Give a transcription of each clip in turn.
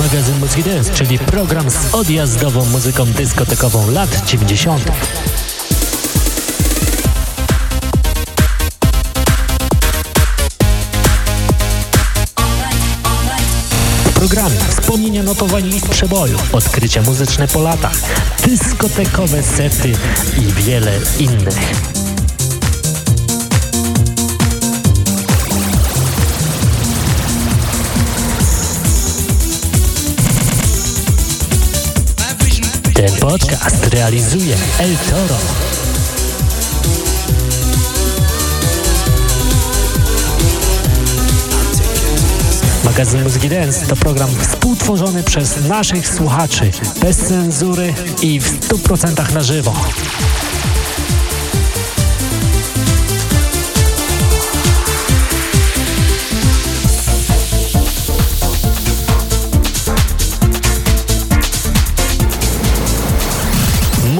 magazyn Muzyki Dance, czyli program z odjazdową muzyką dyskotekową lat 90. W programie wspomnienia notowań list przebojów, odkrycia muzyczne po latach, dyskotekowe sety i wiele innych. Podcast realizuje El Toro. Magazyn Muzyki Dance to program współtworzony przez naszych słuchaczy, bez cenzury i w 100% na żywo.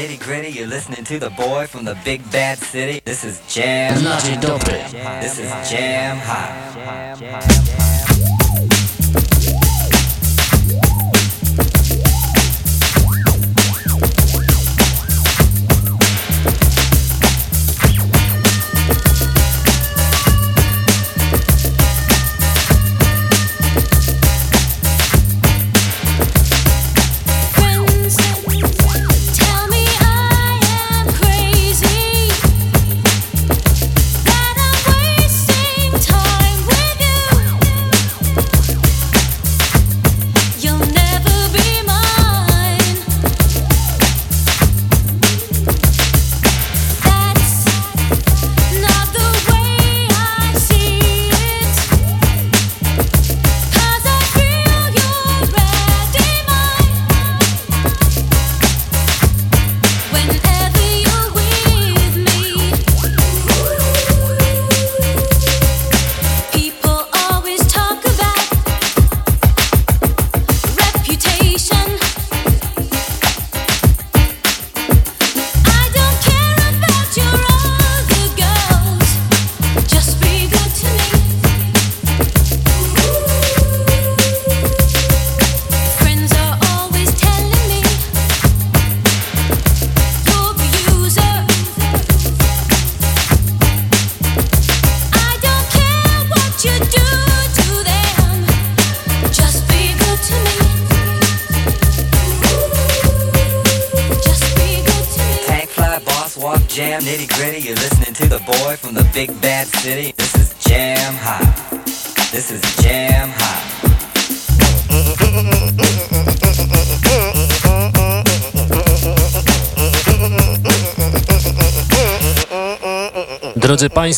nitty gritty. You're listening to the boy from the big bad city. This is jam. This is jam high. Drodzy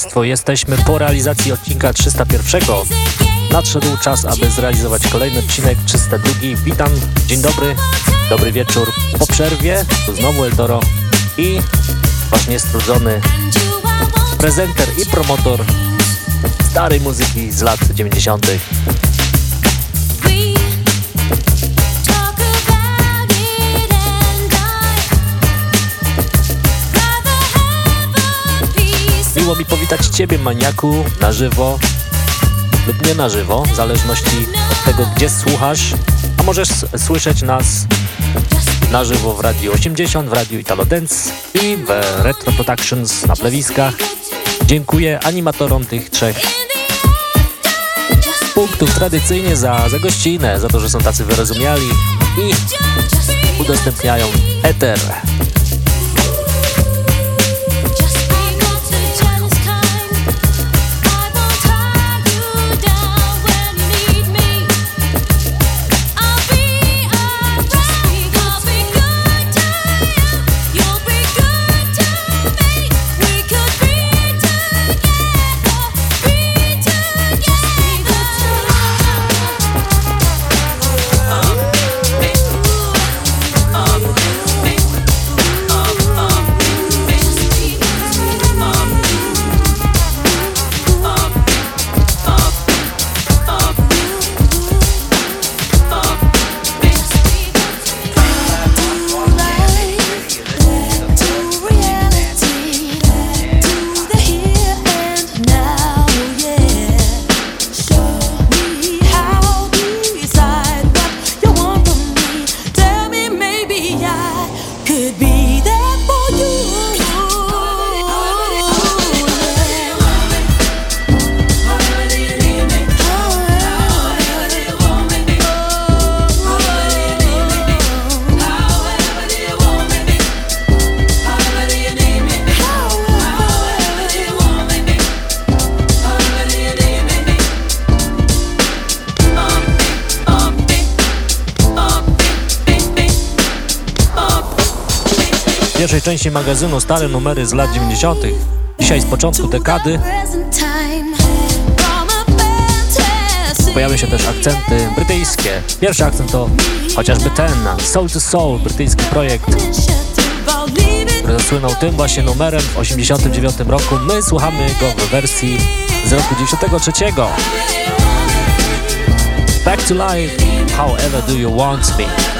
Państwo, jesteśmy po realizacji odcinka 301. Nadszedł czas, aby zrealizować kolejny odcinek 302. Witam, dzień dobry, dobry wieczór. Po przerwie, tu znowu Eldoro i Wasz niestrudzony prezenter i promotor starej muzyki z lat 90. Miło mi powitać Ciebie, maniaku, na żywo lub nie na żywo, w zależności od tego, gdzie słuchasz, a możesz słyszeć nas na żywo w Radiu 80, w Radiu Italo Dance i w Retro Productions na plewiskach. Dziękuję animatorom tych trzech. Punktów tradycyjnie za, za gościnę, za to, że są tacy wyrozumiali i udostępniają eter części magazynu stare numery z lat 90. Dzisiaj z początku dekady pojawią się też akcenty brytyjskie. Pierwszy akcent to chociażby ten, Soul to Soul, brytyjski projekt, który zasłynął tym właśnie numerem w 89 roku. My słuchamy go w wersji z roku 93. Back to life, however do you want me?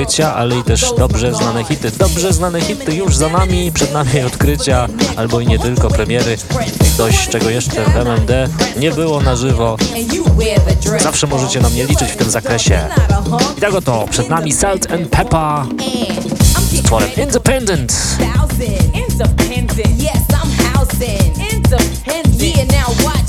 Odkrycia, ale i też dobrze znane hity. Dobrze znane hity już za nami, przed nami odkrycia, albo i nie tylko premiery. Coś, czego jeszcze w MMD nie było na żywo. Zawsze możecie na mnie liczyć w tym zakresie. I tak oto, przed nami Salt and Pepper z utworem Independent. Yeah, now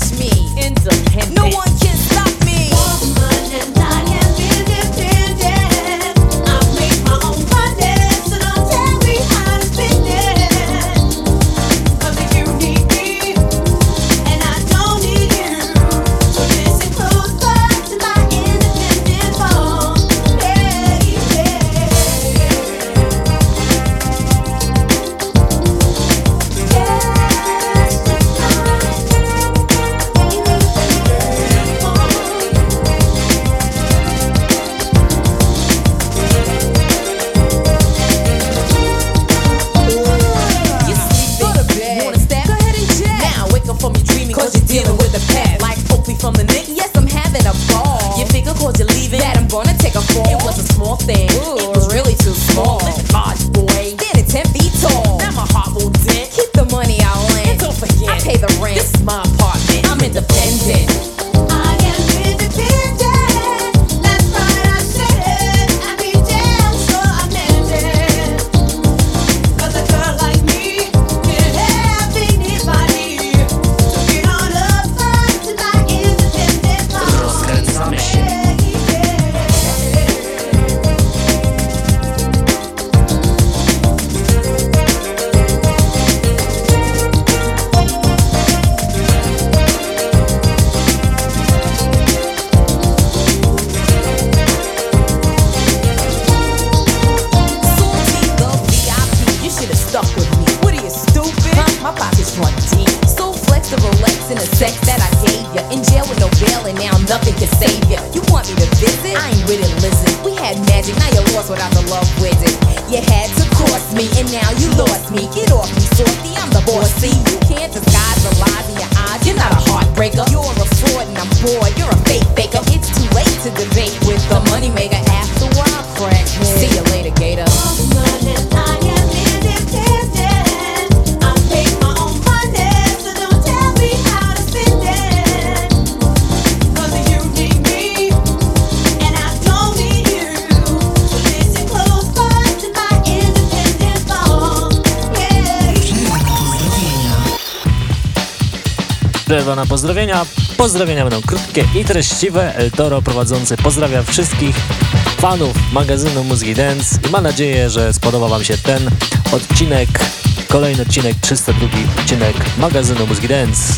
Przerwa na pozdrowienia. Pozdrowienia będą krótkie i treściwe. El Toro prowadzący pozdrawia wszystkich fanów magazynu Muzyki Dance i ma nadzieję, że spodoba Wam się ten odcinek, kolejny odcinek, 302 odcinek magazynu Muzyki Dance.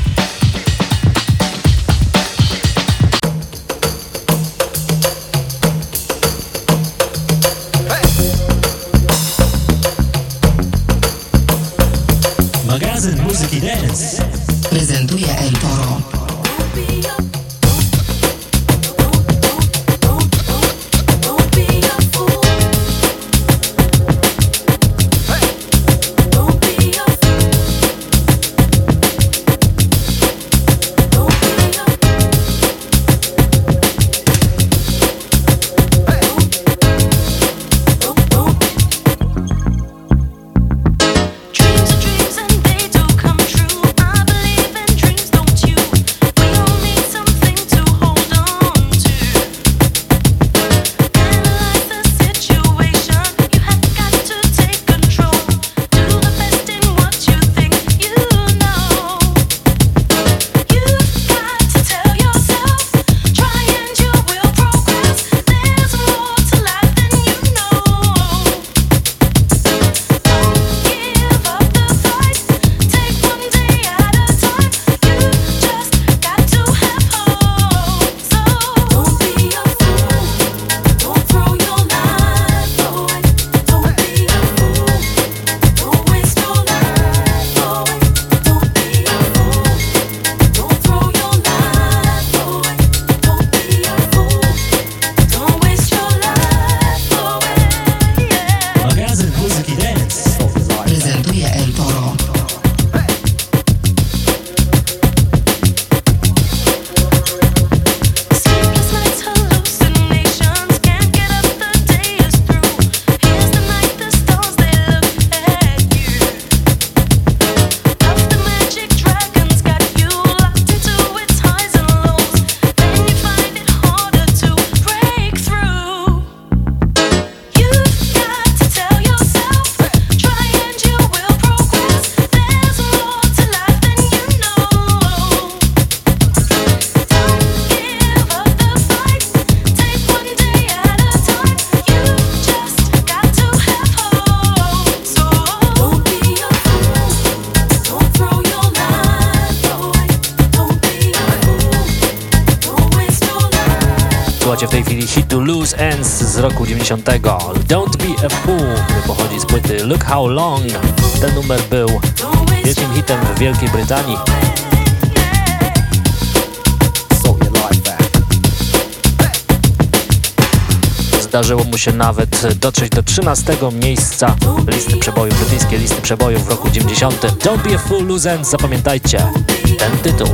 Don't Be a Fool, który pochodzi z płyty Look How Long. Ten numer był wielkim hitem w Wielkiej Brytanii. Zdarzyło mu się nawet dotrzeć do 13 miejsca listy przebojów, brytyjskiej listy przebojów w roku 90. Don't Be a Fool, Losers, zapamiętajcie ten tytuł.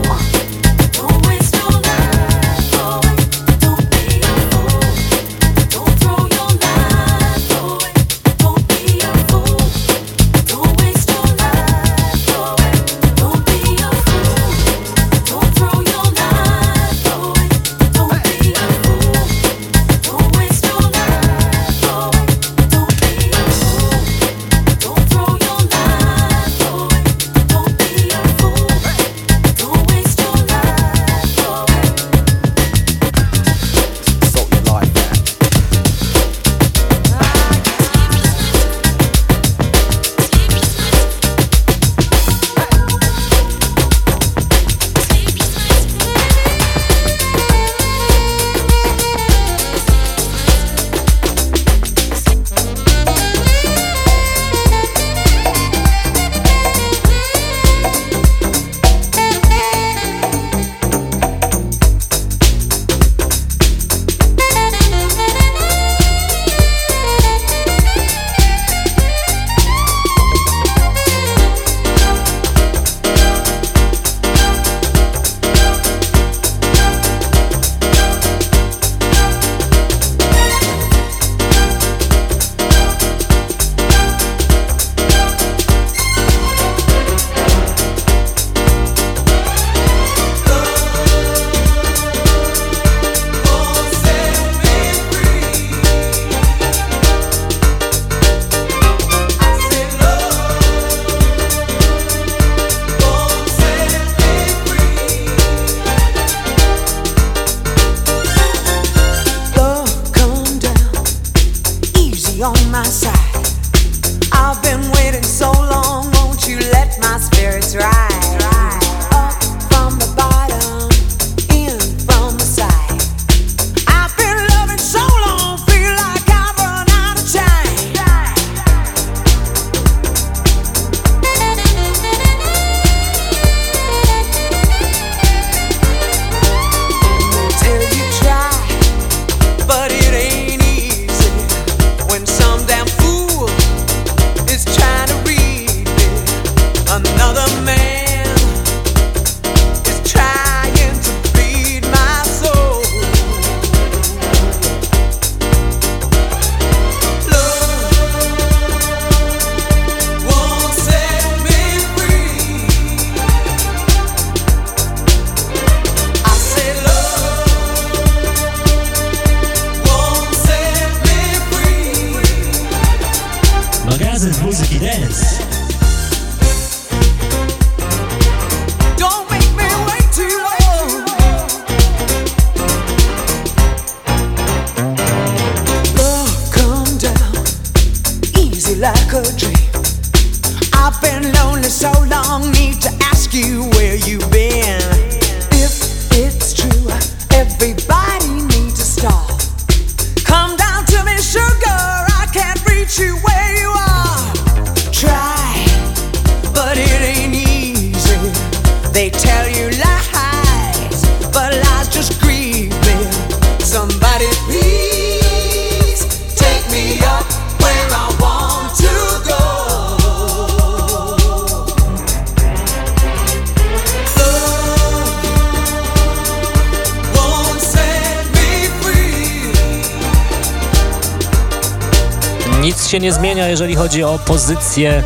Pozycję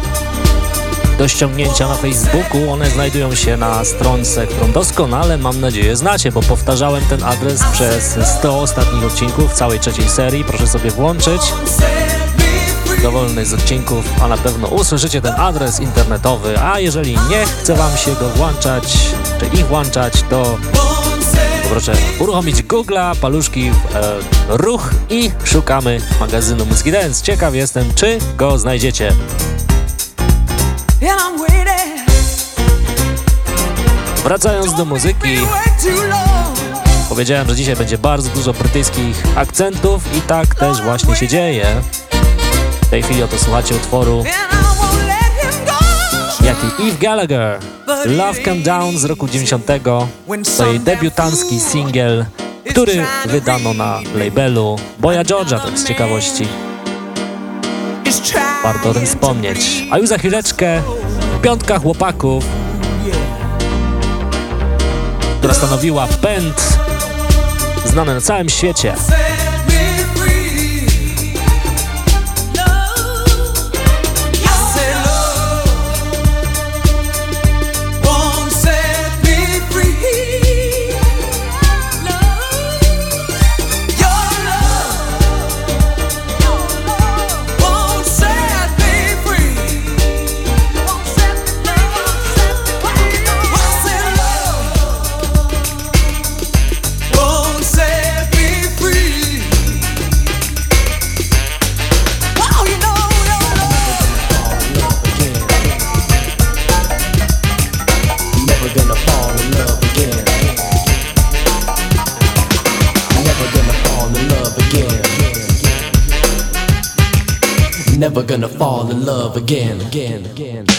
do ściągnięcia na Facebooku. One znajdują się na stronce, którą doskonale, mam nadzieję, znacie, bo powtarzałem ten adres przez 100 ostatnich odcinków całej trzeciej serii. Proszę sobie włączyć dowolny z odcinków, a na pewno usłyszycie ten adres internetowy, a jeżeli nie chce Wam się go włączać, czy ich włączać, to proszę uruchomić Google'a, paluszki e, ruch i szukamy magazynu Muzyki Dance. Ciekaw jestem, czy go znajdziecie. Wracając do muzyki, powiedziałem, że dzisiaj będzie bardzo dużo brytyjskich akcentów i tak też właśnie się dzieje. W tej chwili oto słuchacie utworu jaki Eve Gallagher. Love Come Down z roku 90. To jej debiutancki singiel, który wydano na labelu Boya Georgia, tak z ciekawości. Warto o tym wspomnieć. A już za chwileczkę piątka chłopaków, która stanowiła pęd znany na całym świecie. Never gonna fall in love again, again, again.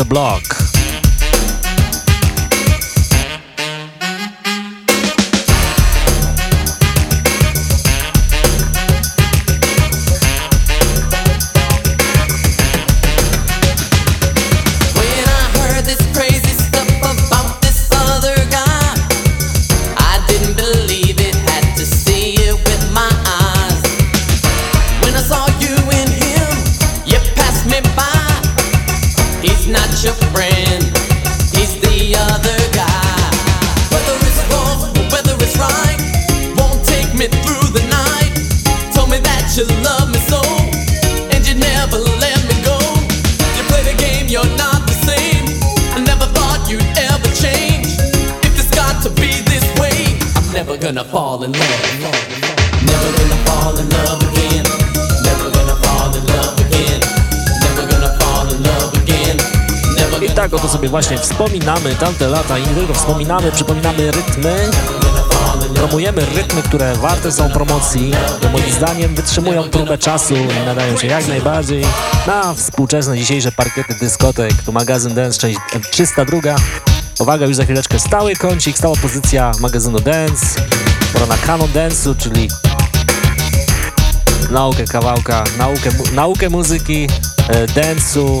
The Block. Właśnie wspominamy tamte lata i nie tylko wspominamy, przypominamy rytmy, promujemy rytmy, które warte są promocji, moim zdaniem wytrzymują próbę czasu i nadają się jak najbardziej na współczesne dzisiejsze parkiety dyskotek. Tu magazyn Dance, część 302. Uwaga, już za chwileczkę stały kącik, stała pozycja magazynu Dance. Pora na kanon dance'u, czyli naukę kawałka, naukę, naukę muzyki, e, dance'u,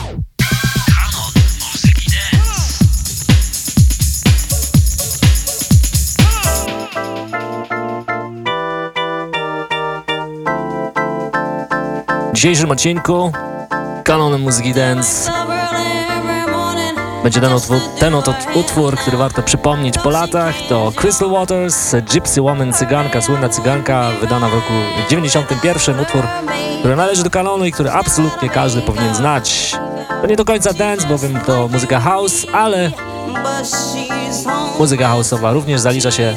dzisiejszym odcinku kanonem muzyki dance będzie ten, utwór, ten oto utwór, który warto przypomnieć po latach. To Crystal Waters, Gypsy Woman, cyganka, słynna cyganka, wydana w roku 91. Utwór, który należy do kanonu i który absolutnie każdy powinien znać. To nie do końca dance, bowiem to muzyka house, ale muzyka houseowa również zalicza się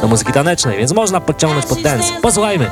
do muzyki tanecznej, więc można podciągnąć pod dance. Posłuchajmy!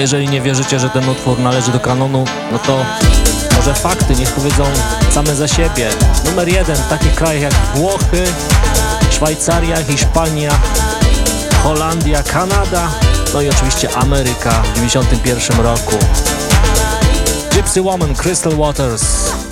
Jeżeli nie wierzycie, że ten utwór należy do kanonu, no to może fakty niech powiedzą same za siebie. Numer jeden w takich krajach jak Włochy, Szwajcaria, Hiszpania, Holandia, Kanada, no i oczywiście Ameryka w 1991 roku. Gypsy Woman, Crystal Waters.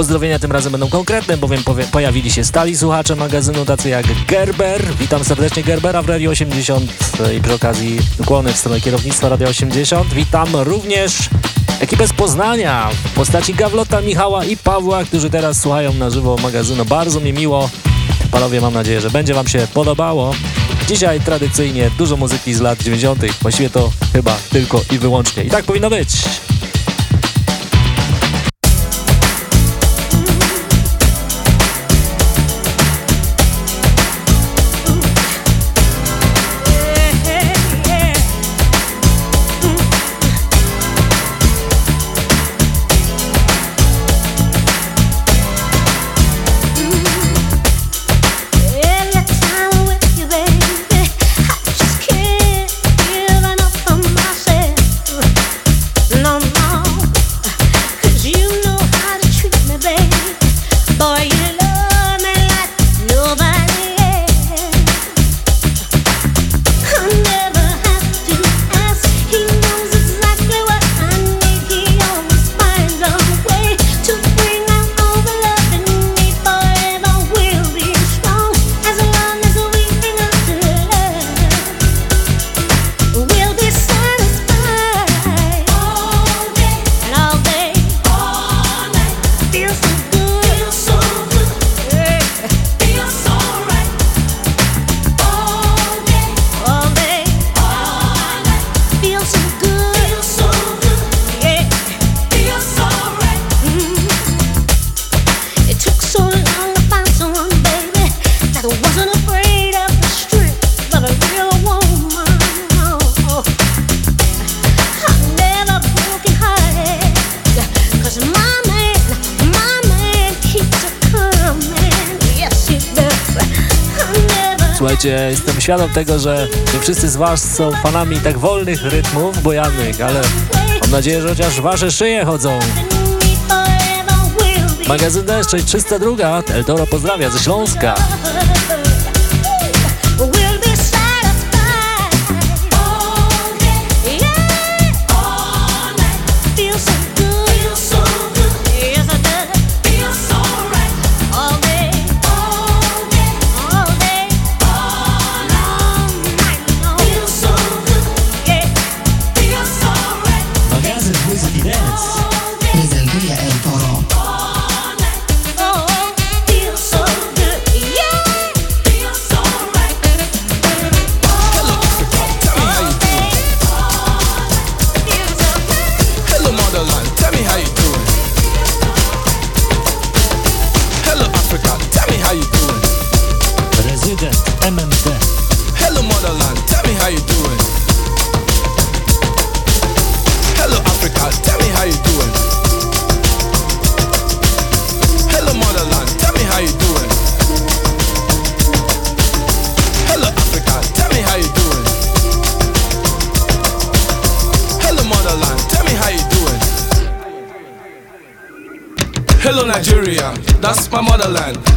Pozdrowienia tym razem będą konkretne, bowiem pojawili się stali słuchacze magazynu, tacy jak Gerber. Witam serdecznie Gerbera w Radio 80 i przy okazji ukłony w stronę kierownictwa Radio 80. Witam również ekipę z Poznania w postaci Gawlota, Michała i Pawła, którzy teraz słuchają na żywo magazynu. Bardzo mi miło. Panowie, mam nadzieję, że będzie wam się podobało. Dzisiaj tradycyjnie dużo muzyki z lat 90. Właściwie to chyba tylko i wyłącznie. I tak powinno być. Świadom tego, że nie wszyscy z Was są fanami tak wolnych rytmów bojanych, ale mam nadzieję, że chociaż Wasze szyje chodzą. Magazyn Deszcz 302, El Toro pozdrawia ze Śląska.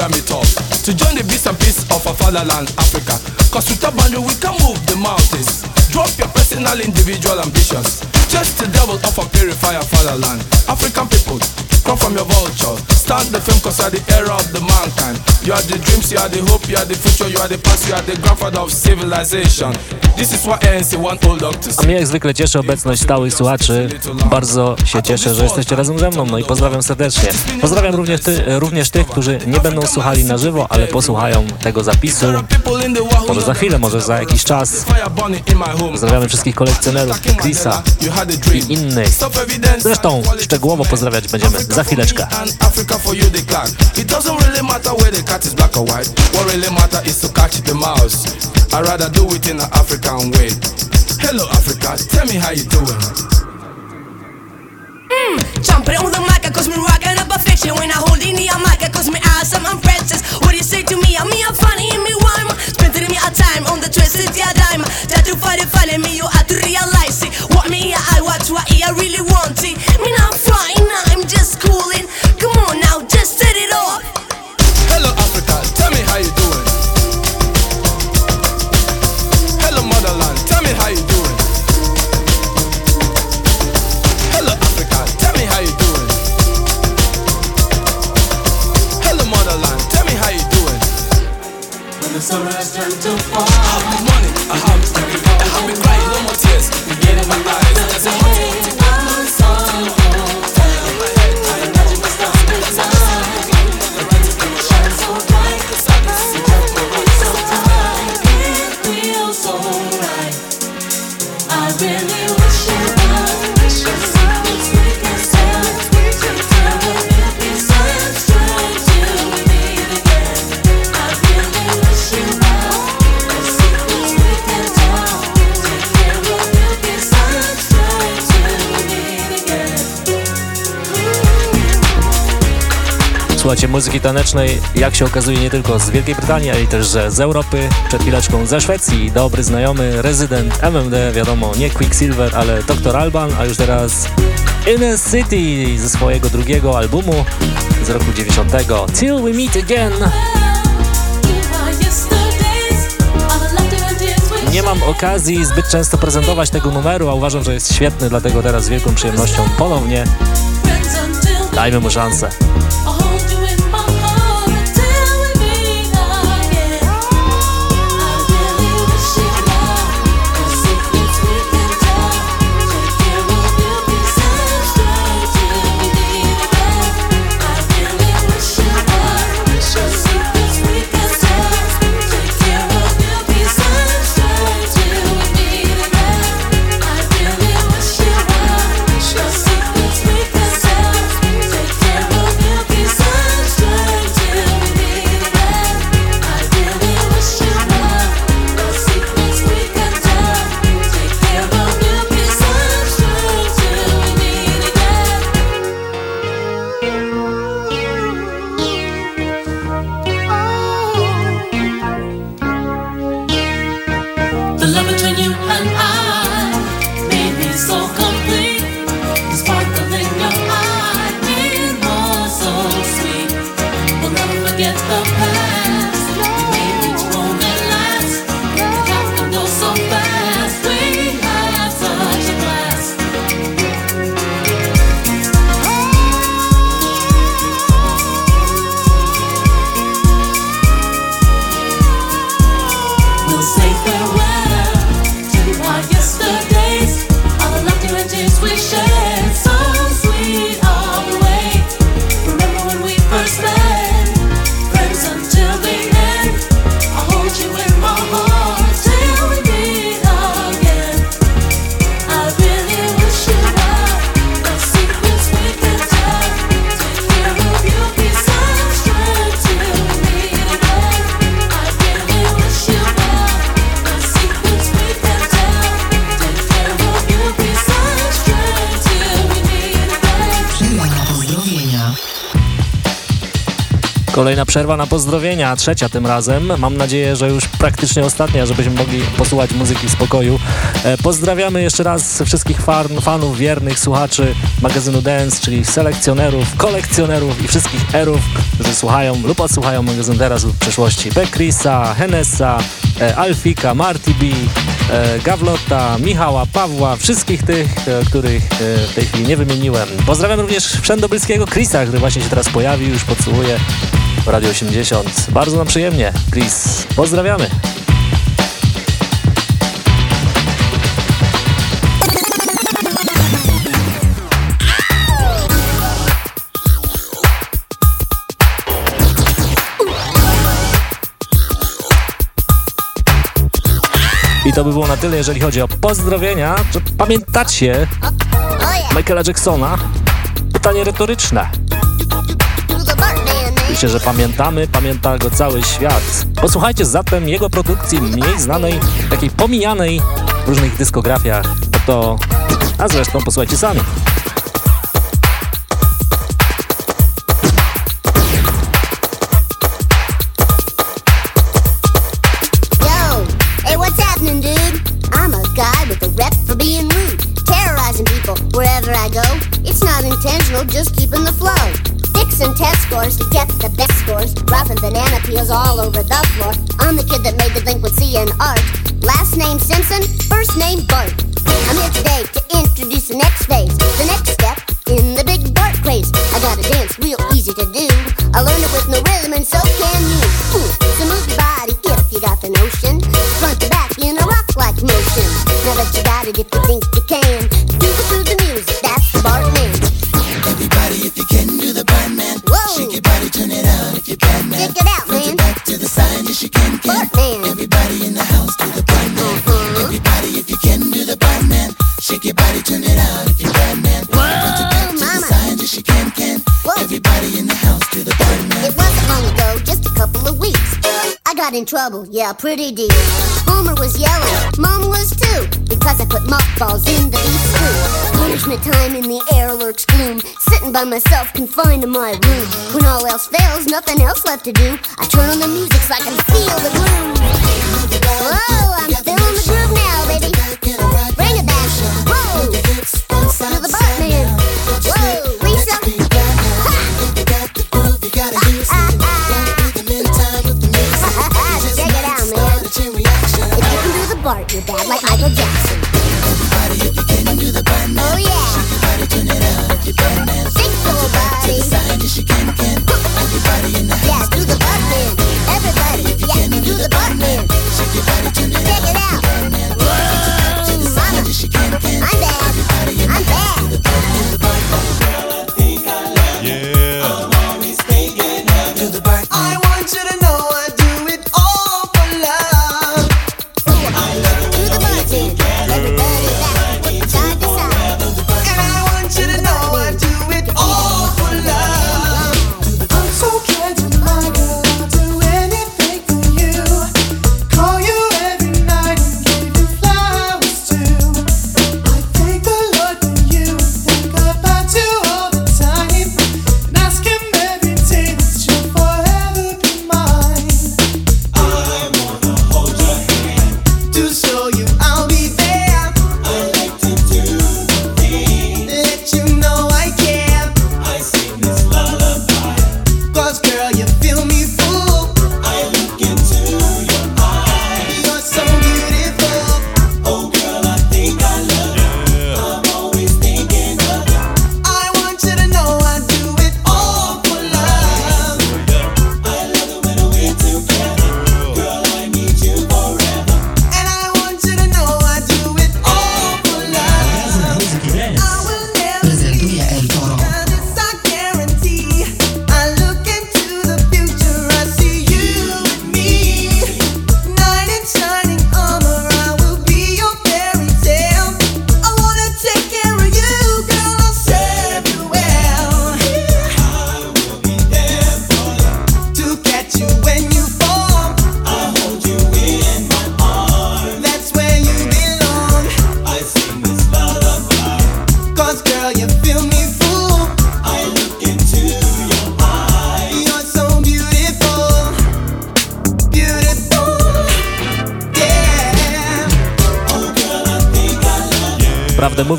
Pyramid top To join the bits and pieces of our fatherland, Africa. Cause with a boundary we can move the mountains. Drop your personal individual ambitions. Just the devil of a purifier fatherland. African people come from your vulture. Start the film cause you are the era of the mankind. You are the dreams, you are the hope, you are the future, you are the past, you are the grandfather of civilization. This is what ANC want old dog to A mnie jak zwykle cieszy obecność stałych słuchaczy. Bardzo się cieszę, że jesteście razem ze mną, no i pozdrawiam serdecznie. Pozdrawiam również, ty, również tych, którzy nie będą słuchali na żywo, ale posłuchają tego zapisu. Może za chwilę, może za jakiś czas. Pozdrawiamy wszystkich kolekcjonerów, Chrisa i innych. Zresztą szczegółowo pozdrawiać będziemy za chwileczkę. Africa for you the clock. It doesn't really matter where the cat is black or white. What really matter is to catch the mouse. I'd rather do it in an African way. Hello Africa, tell me how you doing. Hmm, jumping on the mic, cause me rocking up a fiction When I hold in the mic, cause me awesome, I'm princess What do you say to me? I'm me, I'm funny, and me rhyme Spending me a time on the twisted yeah dime That you find it funny, me you have to realize it What me I watch, what I really want it Me not flying, I'm just cooling Come on now, just set it off Hello Africa, tell me how you doing. Hello motherland, tell me how you doing. Hello Africa, tell me how you doing. Hello motherland, tell me how you doing. When the summer has turned to fall, tanecznej, jak się okazuje, nie tylko z Wielkiej Brytanii, ale też z Europy, przed chwileczką ze Szwecji, dobry znajomy, rezydent MMD, wiadomo, nie Quicksilver, ale Dr. Alban, a już teraz Inner City ze swojego drugiego albumu z roku 90. Till We Meet Again. Nie mam okazji zbyt często prezentować tego numeru, a uważam, że jest świetny, dlatego teraz z wielką przyjemnością ponownie dajmy mu szansę. Kolejna przerwa na pozdrowienia, trzecia tym razem. Mam nadzieję, że już praktycznie ostatnia, żebyśmy mogli posłuchać muzyki w spokoju. E, pozdrawiamy jeszcze raz wszystkich fan, fanów, wiernych słuchaczy magazynu Dance, czyli selekcjonerów, kolekcjonerów i wszystkich erów, którzy słuchają lub odsłuchają magazyn teraz lub w przyszłości. Bekrisa, Henessa, e, Alfika, Marty B, e, Gawlota, Michała, Pawła, wszystkich tych, których w tej chwili nie wymieniłem. Pozdrawiam również wszędobylskiego Krisa, który właśnie się teraz pojawił, już podsłuchuje Radio 80. Bardzo nam przyjemnie. Chris, pozdrawiamy. I to by było na tyle, jeżeli chodzi o pozdrowienia. Pamiętacie Michaela Jacksona? Pytanie retoryczne. Oczywiście, że pamiętamy, pamięta go cały świat. Posłuchajcie zatem jego produkcji mniej znanej, takiej pomijanej w różnych dyskografiach. To, a zresztą posłuchajcie sami. best scores to get the best scores. Dropping banana peels all over the floor. I'm the kid that made delinquency an art. Last name Simpson, first name Bart. I'm here today to introduce the next phase, the next step in the big Bart craze. I got a dance real easy to do. I learned it with no rhythm, and so can you. Ooh, so move your body if you got the notion. Front to back in a rock like motion. Now that you got it, if you think in trouble, yeah, pretty deep. Homer was yelling, Mom was too, because I put mothballs in the beef stew. Punishment time in the air lurks gloom, sitting by myself confined to my room. When all else fails, nothing else left to do. I turn on the music so I can feel the gloom.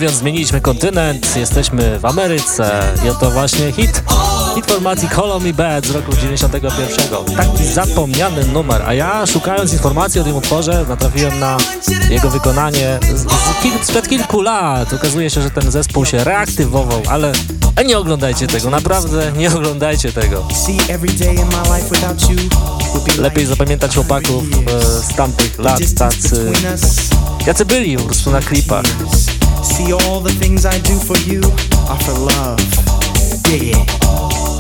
mówiąc, zmieniliśmy kontynent, jesteśmy w Ameryce i oto właśnie hit, Informacji Call Me Bad z roku 91. Taki zapomniany numer, a ja szukając informacji o tym utworze natrafiłem na jego wykonanie z, z sprzed kilku lat. Okazuje się, że ten zespół się reaktywował, ale nie oglądajcie tego, naprawdę nie oglądajcie tego. Lepiej zapamiętać chłopaków e, z tamtych lat, tacy, jacy byli po prostu na klipach. See all the things I do for you are for love. Yeah. magazyn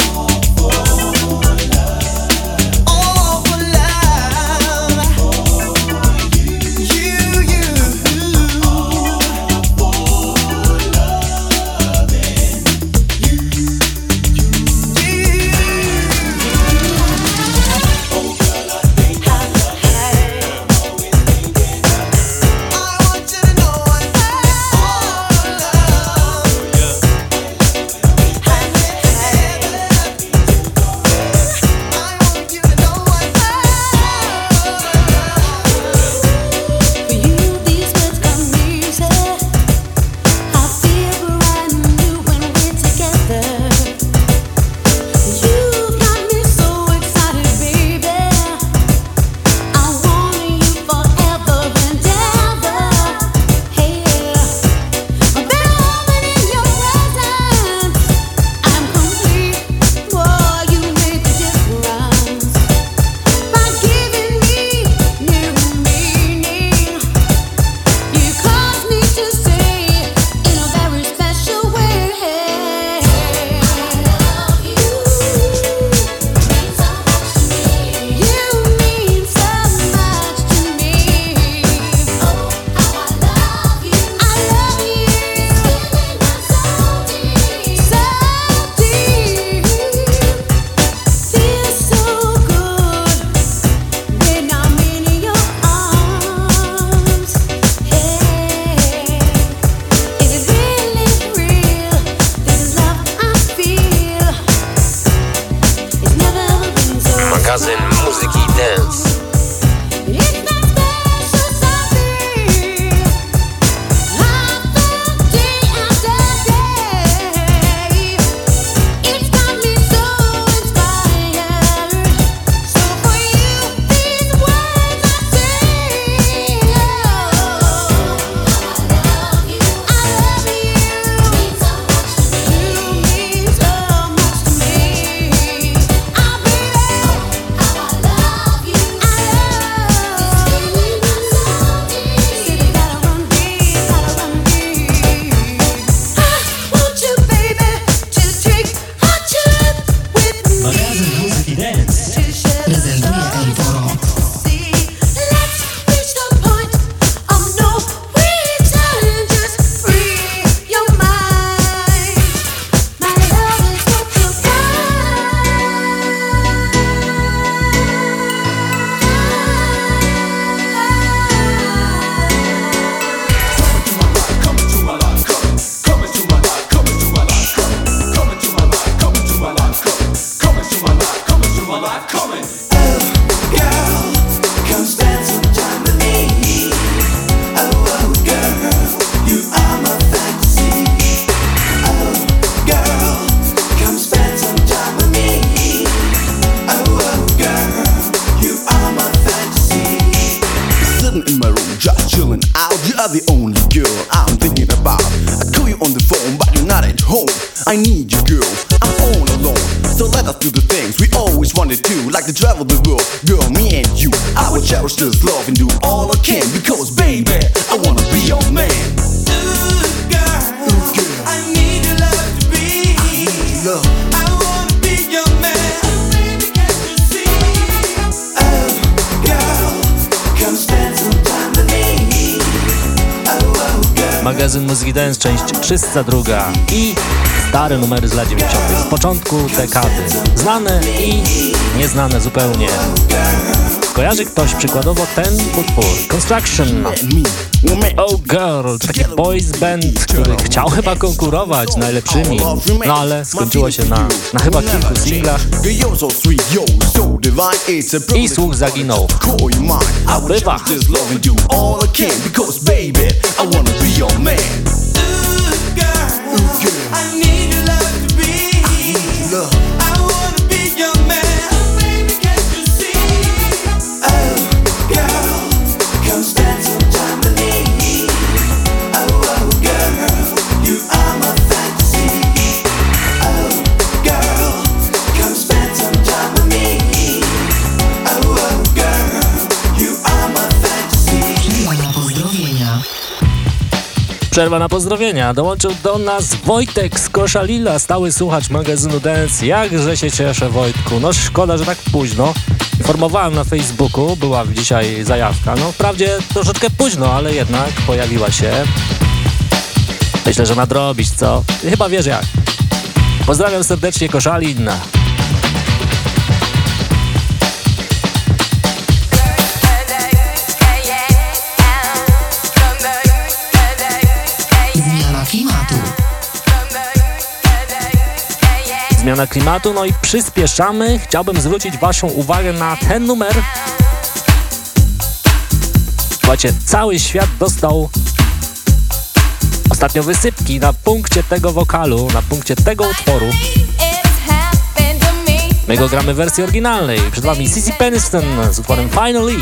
część 302 i stare numery z lat 90. z początku dekady. Znane i nieznane zupełnie. Kojarzy ktoś przykładowo ten utwór? Construction. Oh Girl, taki boys band, który chciał chyba konkurować najlepszymi, no ale skończyło się na, na chyba kilku singlach i słuch zaginął. Bywa. because, baby, I be your man. przerwa na pozdrowienia. Dołączył do nas Wojtek z Koszalila, stały słuchacz magazynu Dance. Jakże się cieszę, Wojtku. No szkoda, że tak późno. Informowałem na Facebooku, była dzisiaj zajawka. No wprawdzie troszeczkę późno, ale jednak pojawiła się. Myślę, że nadrobić co? Chyba wiesz jak. Pozdrawiam serdecznie Koszalin. zmiana klimatu, no i przyspieszamy. Chciałbym zwrócić Waszą uwagę na ten numer. Słuchajcie, cały świat dostał ostatnio wysypki na punkcie tego wokalu, na punkcie tego utworu. My go gramy w wersji oryginalnej. Przed Wami Sissy Peniston z utworem Finally.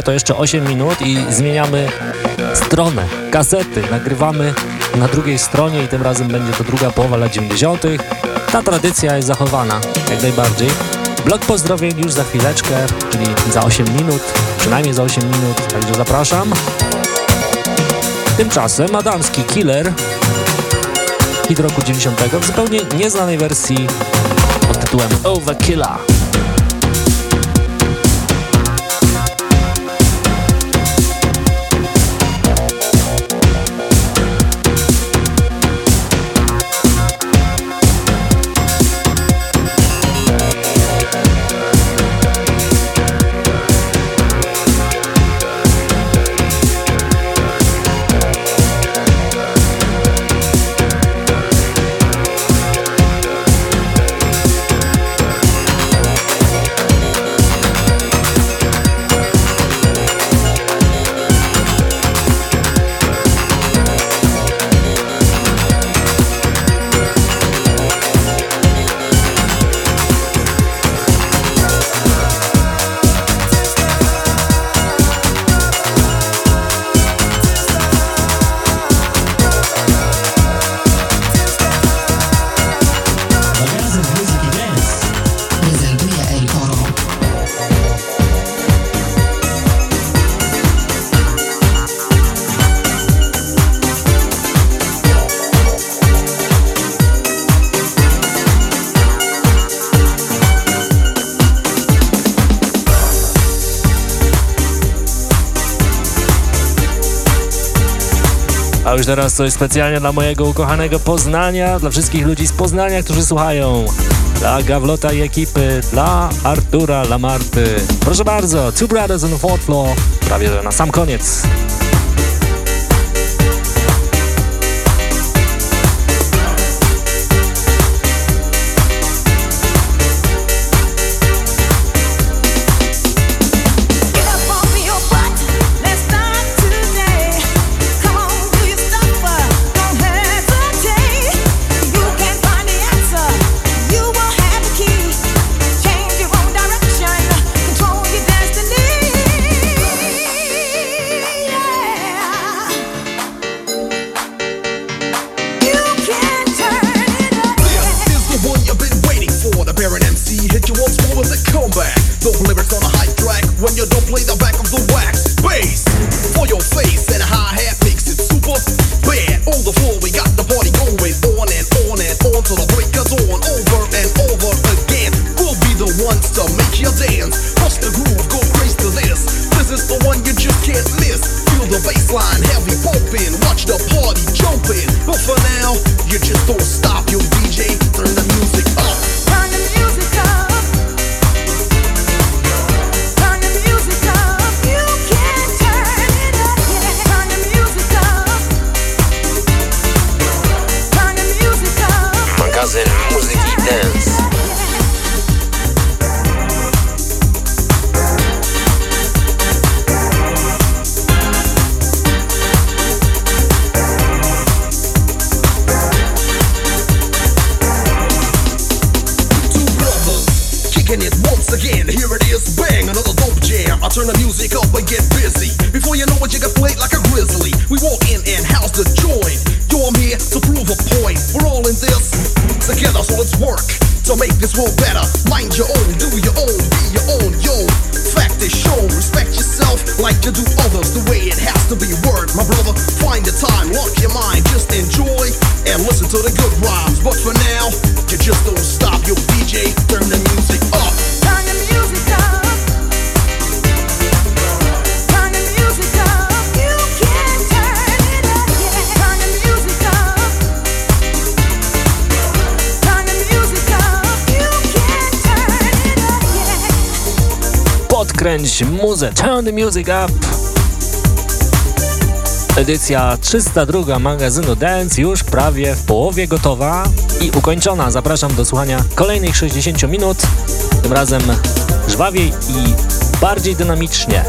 20 to jeszcze 8 minut i zmieniamy stronę, kasety. Nagrywamy na drugiej stronie i tym razem będzie to druga połowa lat 90. Ta tradycja jest zachowana jak najbardziej. Blok pozdrowień już za chwileczkę, czyli za 8 minut, przynajmniej za 8 minut, także zapraszam. Tymczasem Adamski Killer hit roku 90 w zupełnie nieznanej wersji pod tytułem Overkilla. Już teraz coś specjalnie dla mojego ukochanego Poznania, dla wszystkich ludzi z Poznania, którzy słuchają. Dla Gawlota i ekipy, dla Artura Lamarty. Proszę bardzo, Two Brothers on the Fourth Floor, prawie na sam koniec. My brother. Find the time, lock your mind, just enjoy and listen to the good rhymes. But for now, you just don't stop. Your DJ, turn the music up. Turn the music up. Turn the music up. You can turn it up. Turn the music up. Turn the music up. You can turn it up. Podkręć muzę, turn the music up. Edycja 302 magazynu Dance już prawie w połowie gotowa i ukończona. Zapraszam do słuchania kolejnych 60 minut, tym razem żwawiej i bardziej dynamicznie.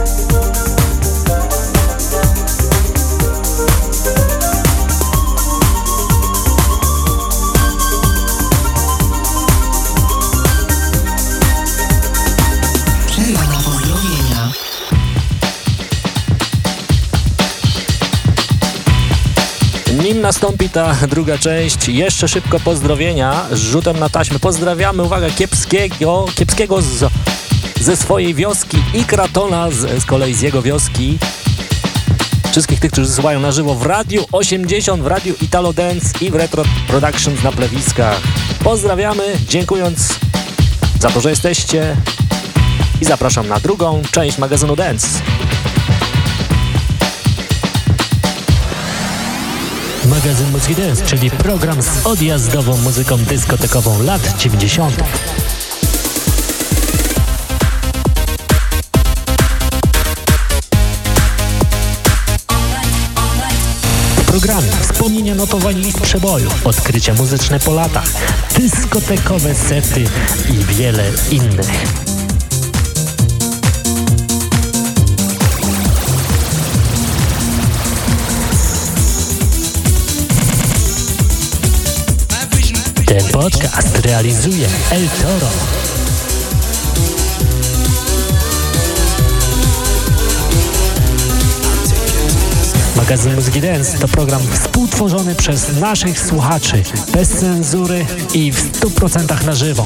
Zanim nastąpi ta druga część, jeszcze szybko pozdrowienia z rzutem na taśmę. Pozdrawiamy, uwaga, kiepskiego, kiepskiego z, ze swojej wioski i Kratona z, z kolei z jego wioski. Wszystkich tych, którzy słuchają na żywo w Radiu 80, w Radiu Italo Dance i w Retro Productions na plewiskach. Pozdrawiamy, dziękując za to, że jesteście i zapraszam na drugą część magazynu Dance. Magazyn Muzyki Dance, czyli program z odjazdową muzyką dyskotekową lat 90. W programie wspomnienia notowań list przebojów, odkrycia muzyczne po latach, dyskotekowe sety i wiele innych. Podcast realizuje El Toro. Magazyn Muzyki Dance to program współtworzony przez naszych słuchaczy, bez cenzury i w 100% na żywo.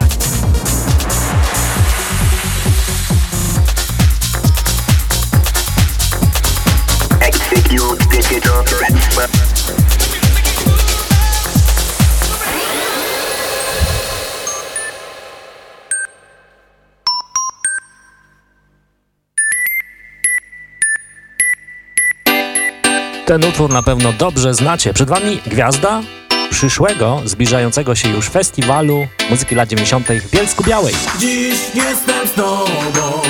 Ten utwór na pewno dobrze znacie. Przed Wami gwiazda przyszłego, zbliżającego się już festiwalu muzyki lat 90. w Bielsku Białej. Dziś jestem z tobą,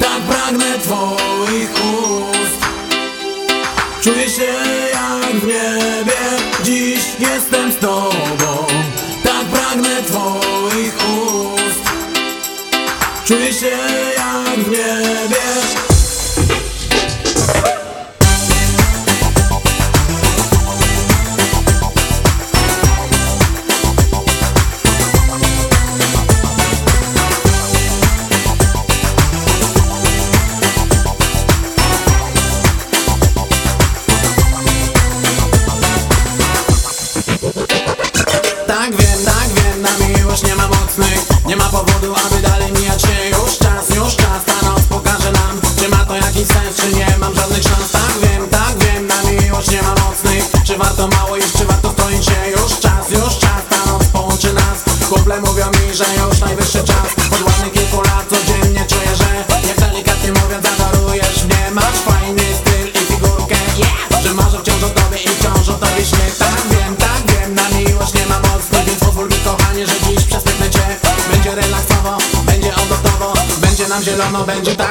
tak pragnę twoich ust Czuję się jak w niebie, dziś jestem z tobą Tak pragnę twoich ust Czuję się Będzie nam zielono,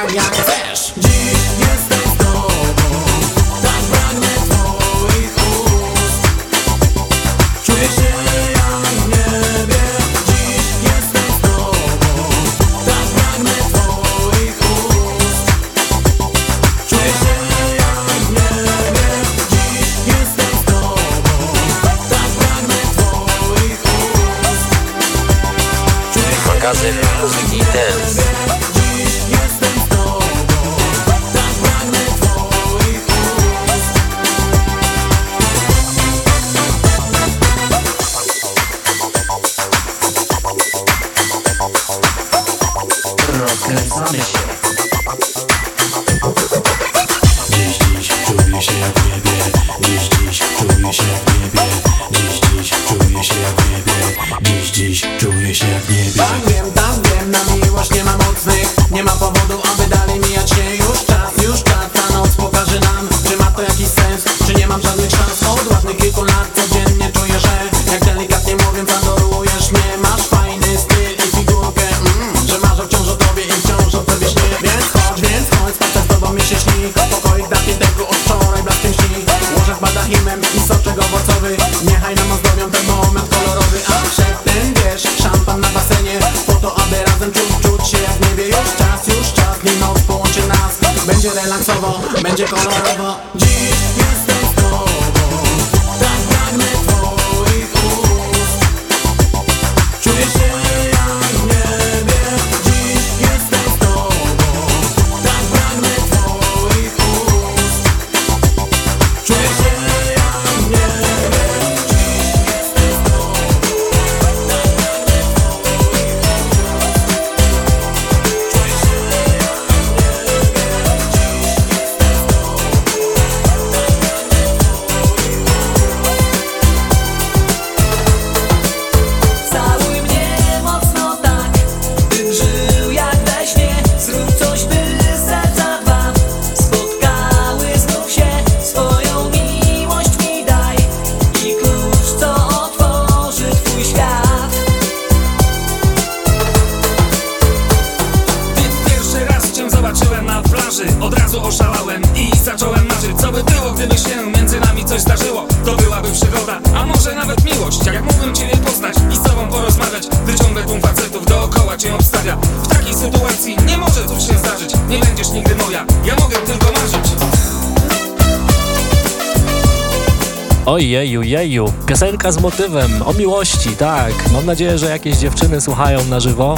Piosenka z motywem o miłości, tak. Mam nadzieję, że jakieś dziewczyny słuchają na żywo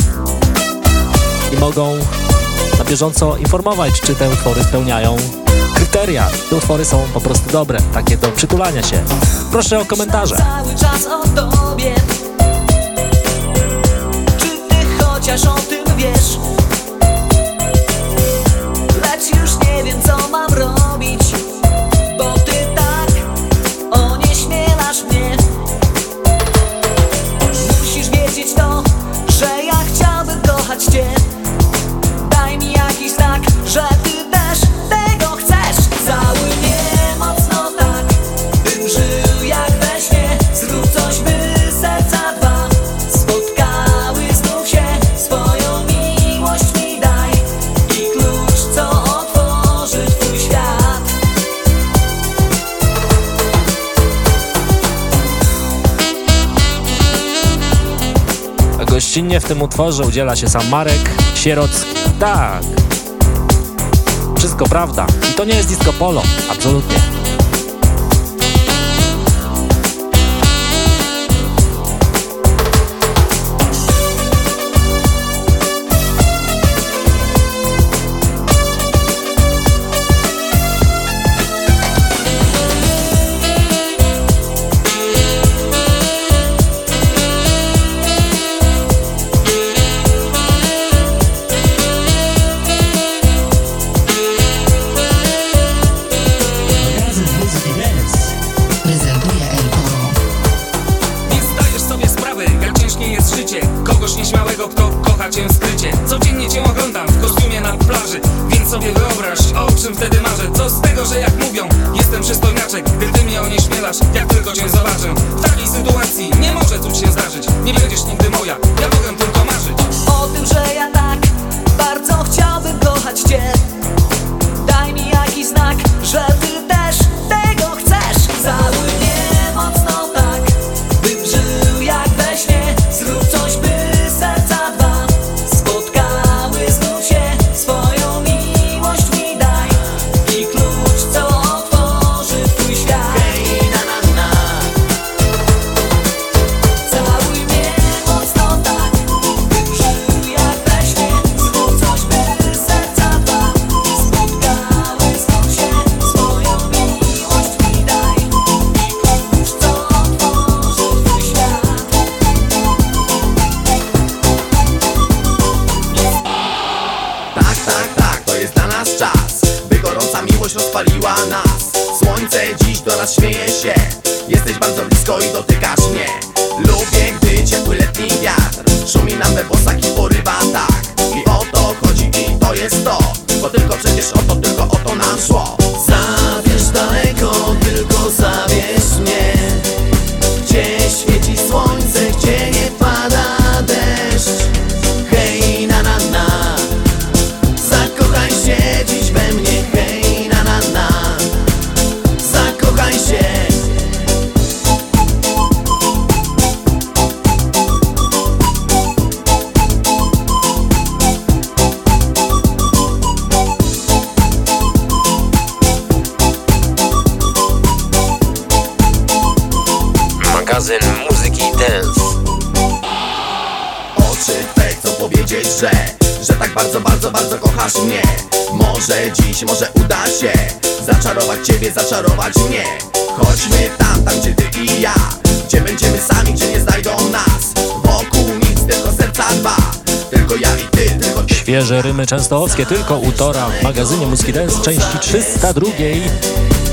i mogą na bieżąco informować, czy te utwory spełniają kryteria. Te utwory są po prostu dobre, takie do przytulania się. Proszę o komentarze. Cały czas o tobie. Czy ty chociaż o tym wiesz? Lecz już nie wiem, co mam robić. Gościnnie w tym utworze udziela się sam Marek Sieroc. Tak, wszystko prawda. I to nie jest disco polo, absolutnie. świeże rymy częstochowskie tylko u Tora w magazynie Muski Dance części 302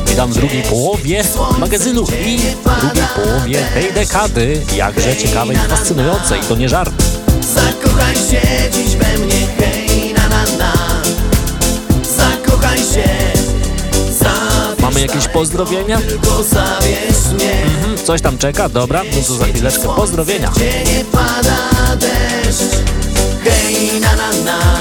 witam w drugiej połowie magazynu i drugiej połowie tej dekady, jakże ciekawej i fascynującej, to nie żart. Zakochaj się dziś we mnie, hej na na na. Zakochaj się. Mamy jakieś pozdrowienia? Mhm, coś tam czeka, dobra, no to za chwileczkę pozdrowienia. Gdzie nie pada deszcz, hej na na. 나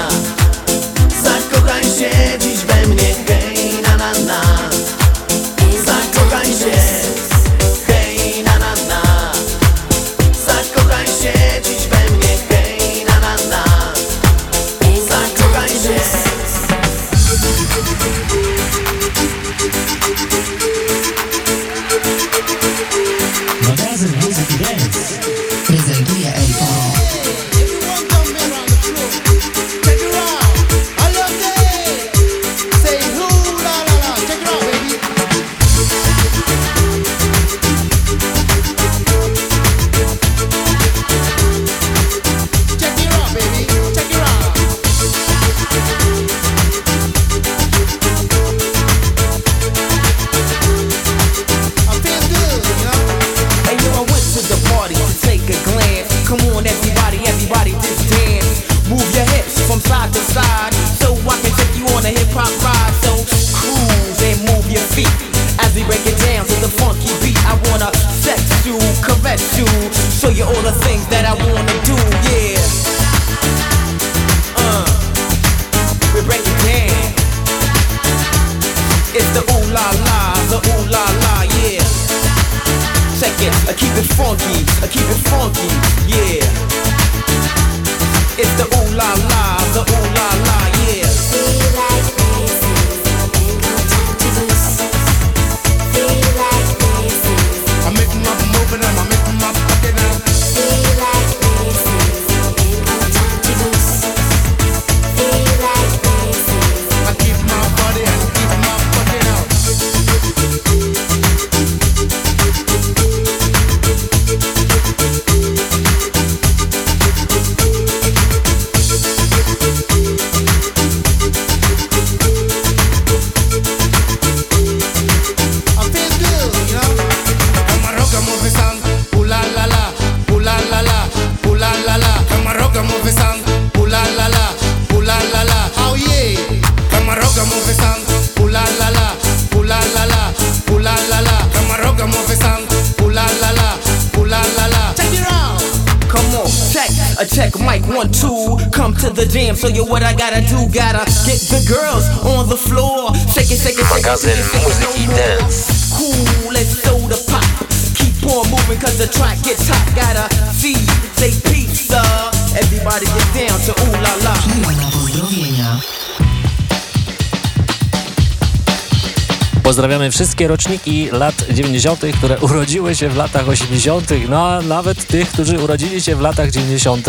wszystkie roczniki lat 90., które urodziły się w latach 80., no a nawet tych, którzy urodzili się w latach 90.,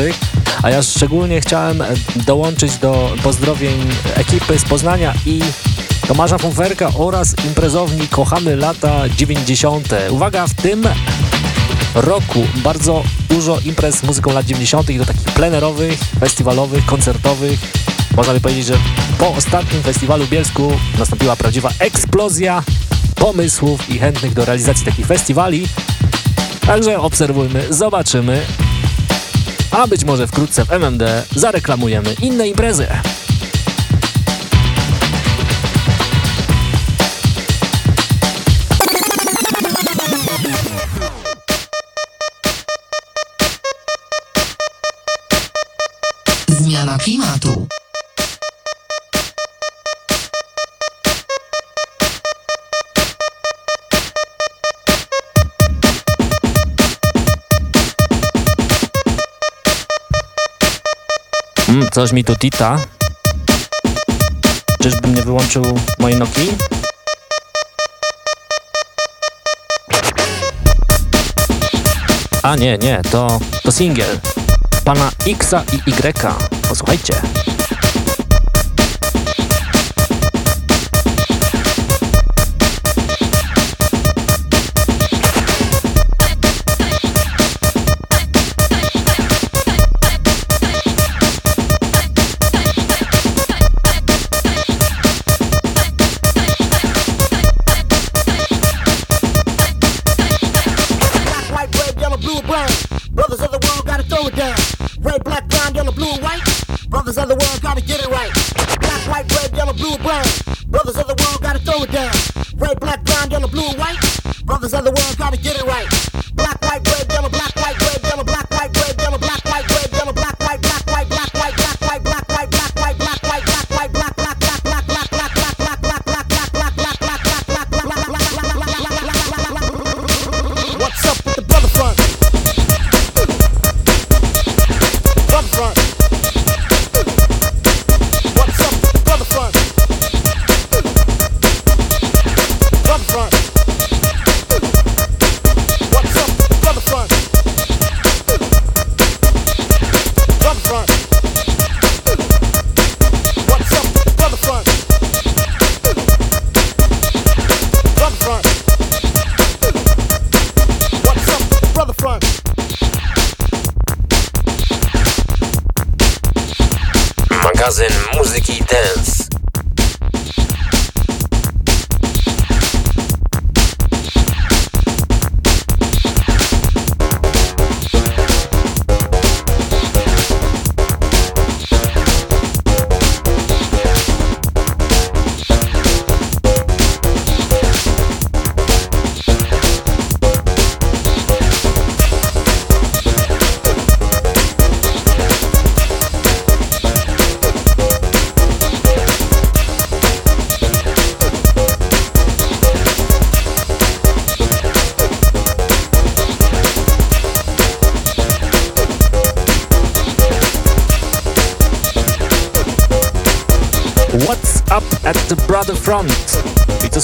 a ja szczególnie chciałem dołączyć do pozdrowień ekipy z Poznania i Tomasza Funferka oraz imprezowni Kochamy Lata 90. Uwaga, w tym roku bardzo dużo imprez z muzyką lat 90. do takich plenerowych, festiwalowych, koncertowych. Można by powiedzieć, że po ostatnim festiwalu Bielsku nastąpiła prawdziwa eksplozja pomysłów i chętnych do realizacji takich festiwali. Także obserwujmy, zobaczymy, a być może wkrótce w MMD zareklamujemy inne imprezy. Zmiana klimatu. Coś mi tu tita. Czyżbym nie wyłączył mojej Nokii? A nie, nie, to, to single pana Xa i Y. Posłuchajcie.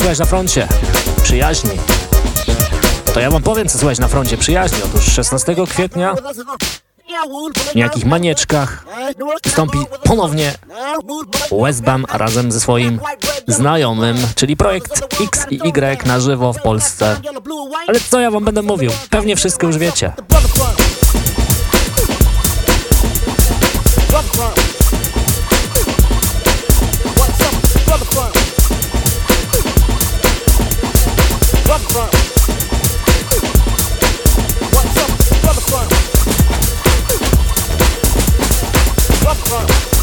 słychać na froncie? Przyjaźni. To ja wam powiem, co słychać na froncie przyjaźni. Otóż 16 kwietnia w jakich manieczkach wstąpi ponownie Westbam razem ze swoim znajomym, czyli projekt X i Y na żywo w Polsce. Ale co ja wam będę mówił? Pewnie wszystko już wiecie. front. Up.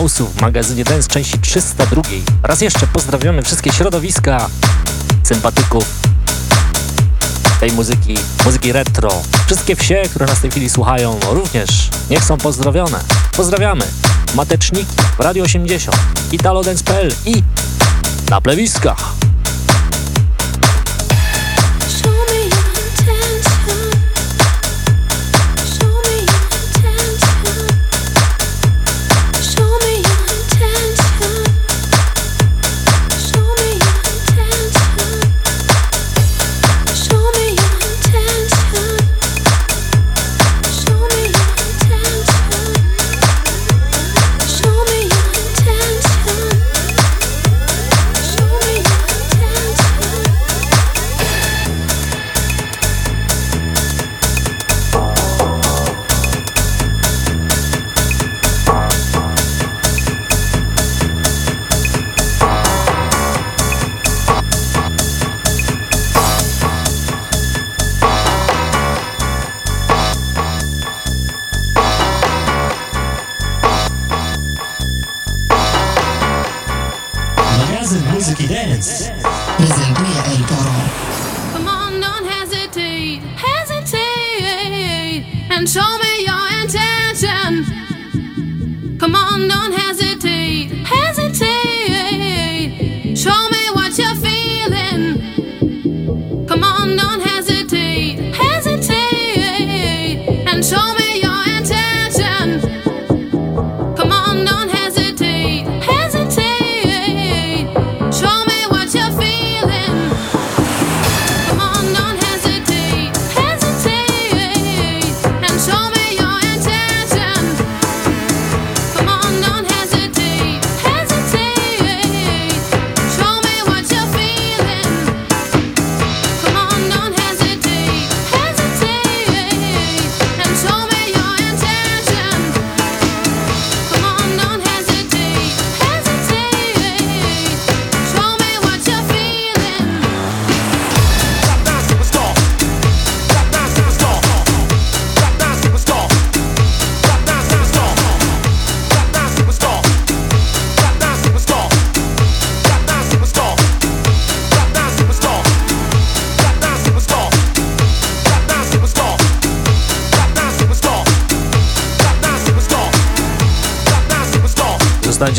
House'u w magazynie Dance części 302. Raz jeszcze pozdrawiamy wszystkie środowiska sympatyków tej muzyki, muzyki retro. Wszystkie wsie, które nas w tej chwili słuchają również niech są pozdrowione. Pozdrawiamy Mateczniki, Radio 80, Italo Dance.pl i na plewiskach.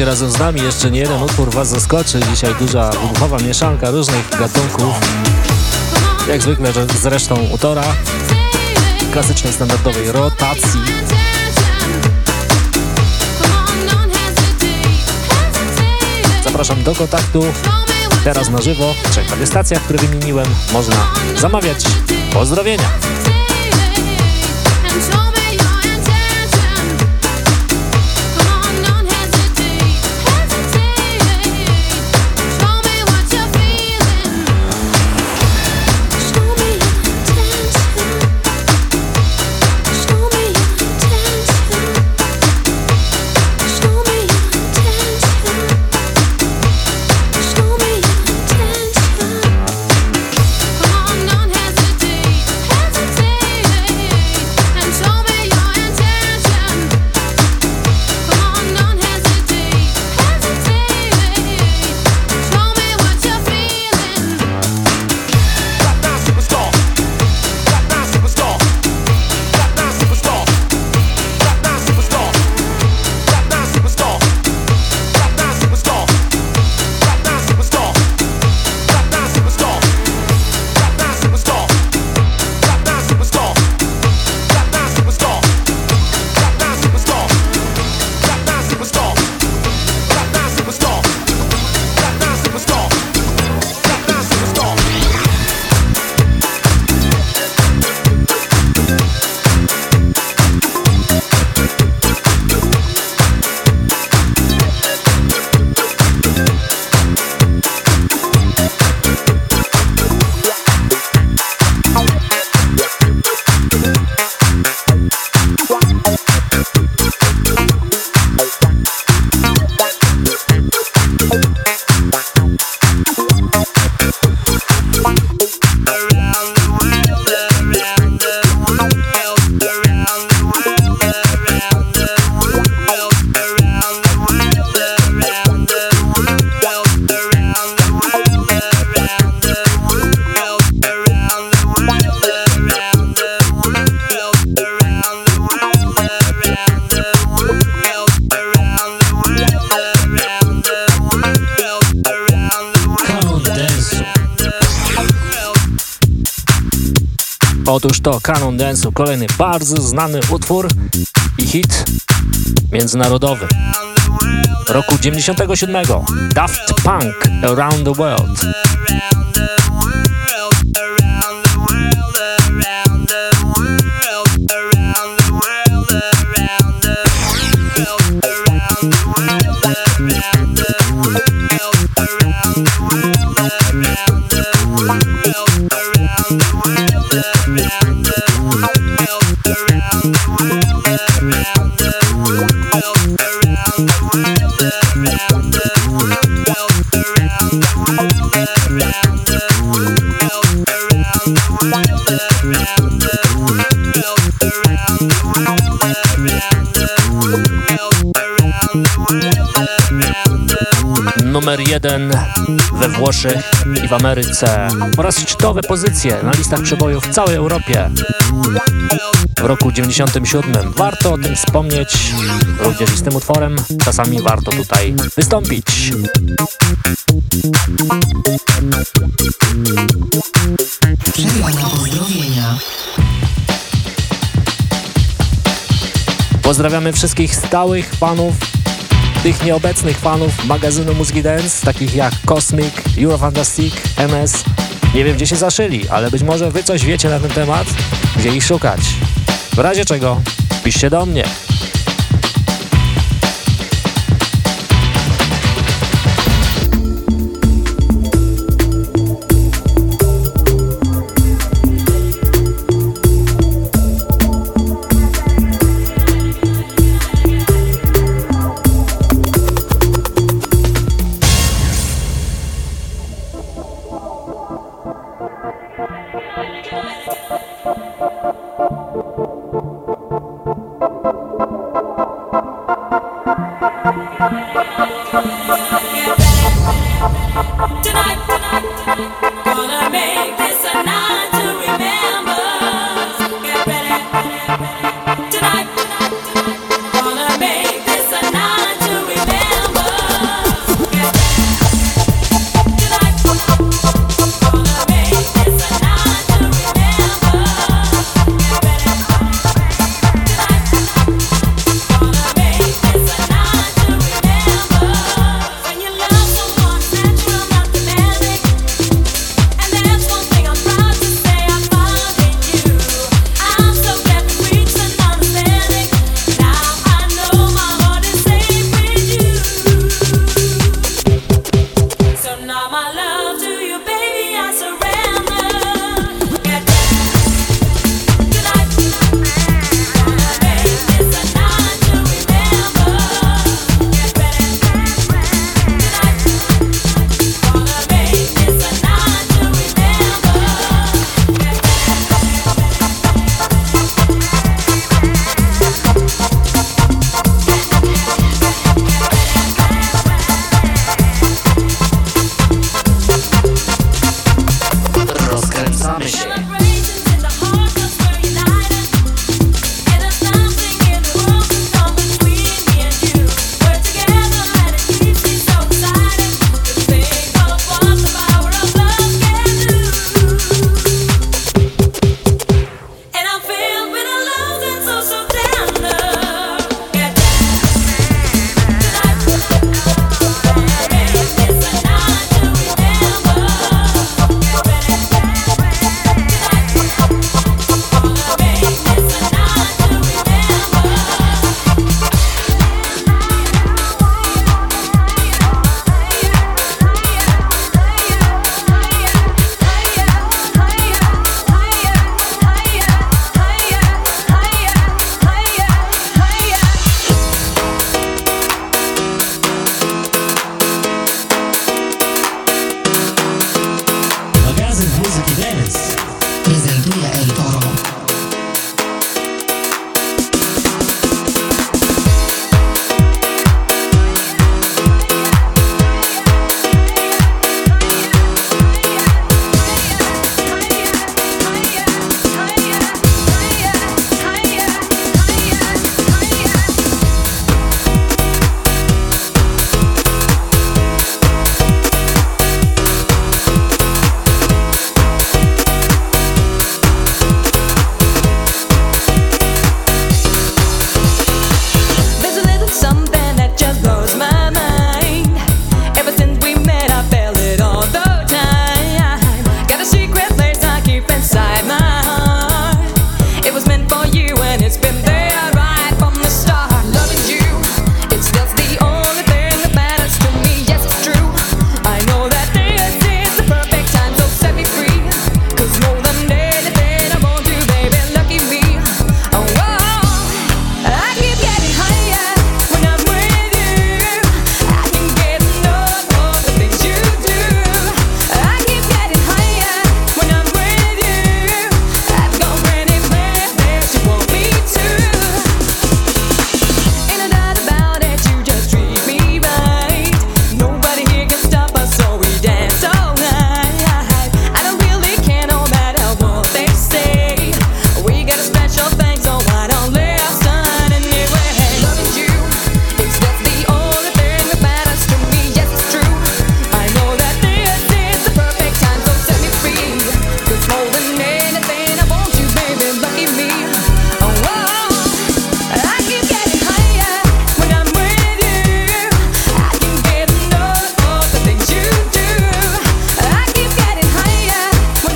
będzie razem z nami. Jeszcze nie jeden utwór Was zaskoczy. Dzisiaj duża wybuchowa mieszanka różnych gatunków. Jak zwykle zresztą utora klasycznej, standardowej rotacji. Zapraszam do kontaktu. Teraz na żywo. Trzech stacja, które wymieniłem. Można zamawiać. Pozdrowienia! Canon Dance'u, kolejny bardzo znany utwór i hit międzynarodowy. Roku 97 Daft Punk Around the World. Numer jeden we Włoszech i w Ameryce oraz szczytowe pozycje na listach przebojów w całej Europie. W roku 97 warto o tym wspomnieć, również z tym utworem czasami warto tutaj wystąpić. Pozdrawiamy wszystkich stałych fanów, tych nieobecnych fanów magazynu Muzyki Dance, takich jak Cosmic, Eurofantastic, MS. Nie wiem gdzie się zaszyli, ale być może wy coś wiecie na ten temat, gdzie ich szukać. W razie czego, piszcie do mnie.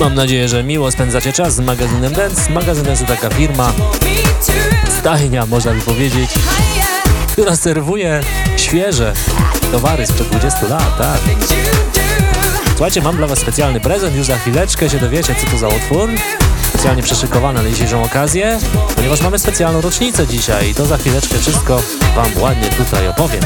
Mam nadzieję, że miło spędzacie czas z magazynem Dance. Magazyn Dance to taka firma, stajnia można by powiedzieć, która serwuje świeże towary sprzed 20 lat, tak. Słuchajcie, mam dla Was specjalny prezent, już za chwileczkę się dowiecie, co to za utwór. Specjalnie przeszykowany na dzisiejszą okazję, ponieważ mamy specjalną rocznicę dzisiaj i to za chwileczkę wszystko Wam ładnie tutaj opowiem.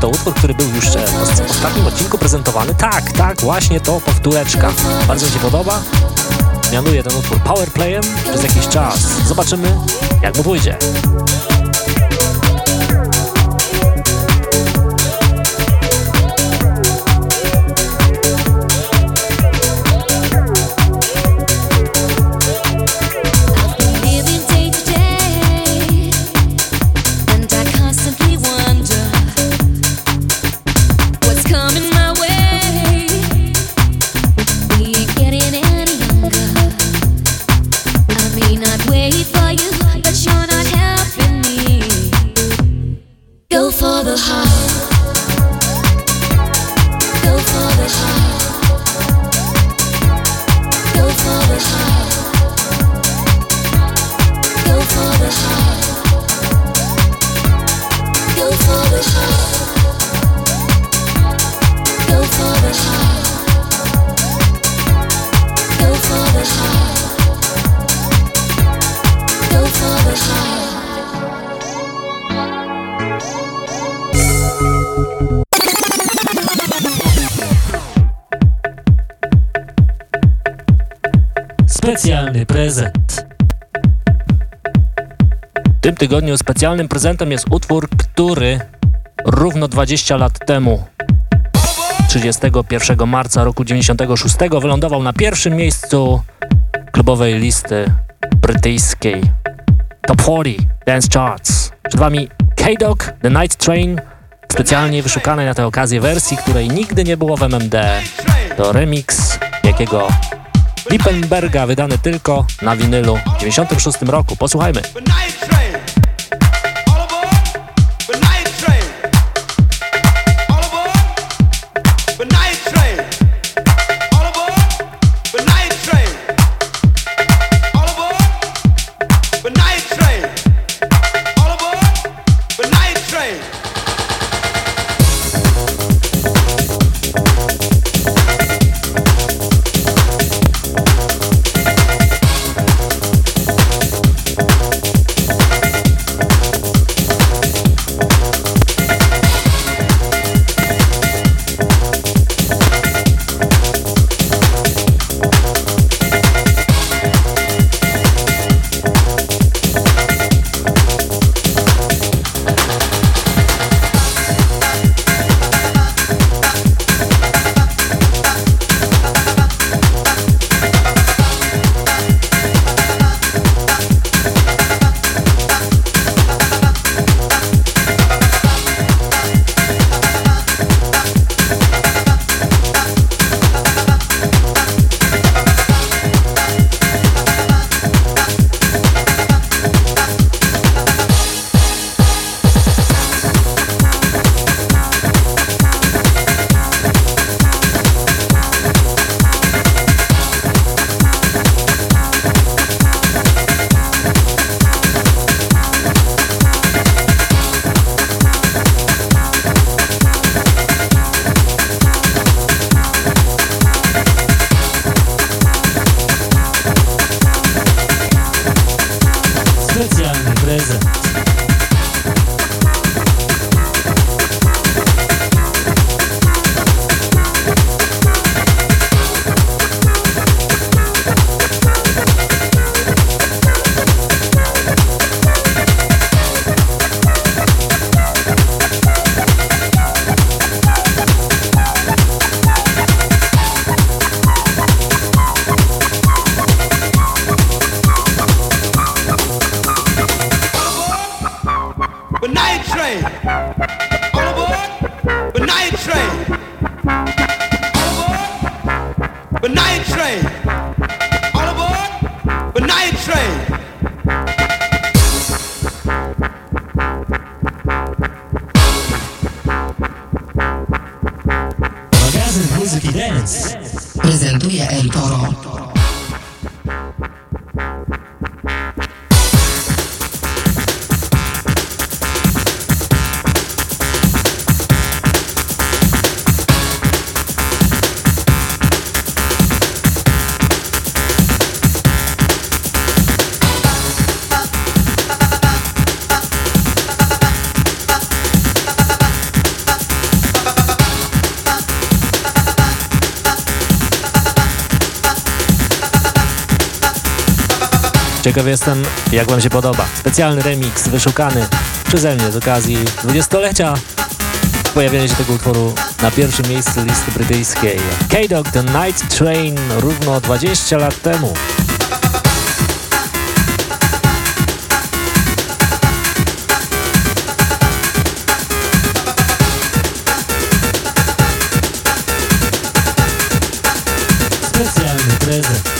To utwór, który był już e, w ostatnim odcinku prezentowany? Tak, tak, właśnie to powtóreczka. Bardzo mi się podoba. Mianuję ten utwór Powerplayem przez jakiś czas. Zobaczymy, jak mu pójdzie. Tygodniu specjalnym prezentem jest utwór, który równo 20 lat temu, 31 marca roku 96, wylądował na pierwszym miejscu klubowej listy brytyjskiej Top 40 Dance Charts. Przed Wami K-Dog, The Night Train, specjalnie wyszukanej na tę okazję wersji, której nigdy nie było w MMD. To remix jakiego Lippenberga, wydany tylko na winylu w 96 roku. Posłuchajmy. Ciekaw jestem, jak Wam się podoba. Specjalny remix wyszukany przeze mnie z okazji 20-lecia pojawienia się tego utworu na pierwszym miejscu listy brytyjskiej. K-Dog The Night Train równo 20 lat temu. Specjalny prezent.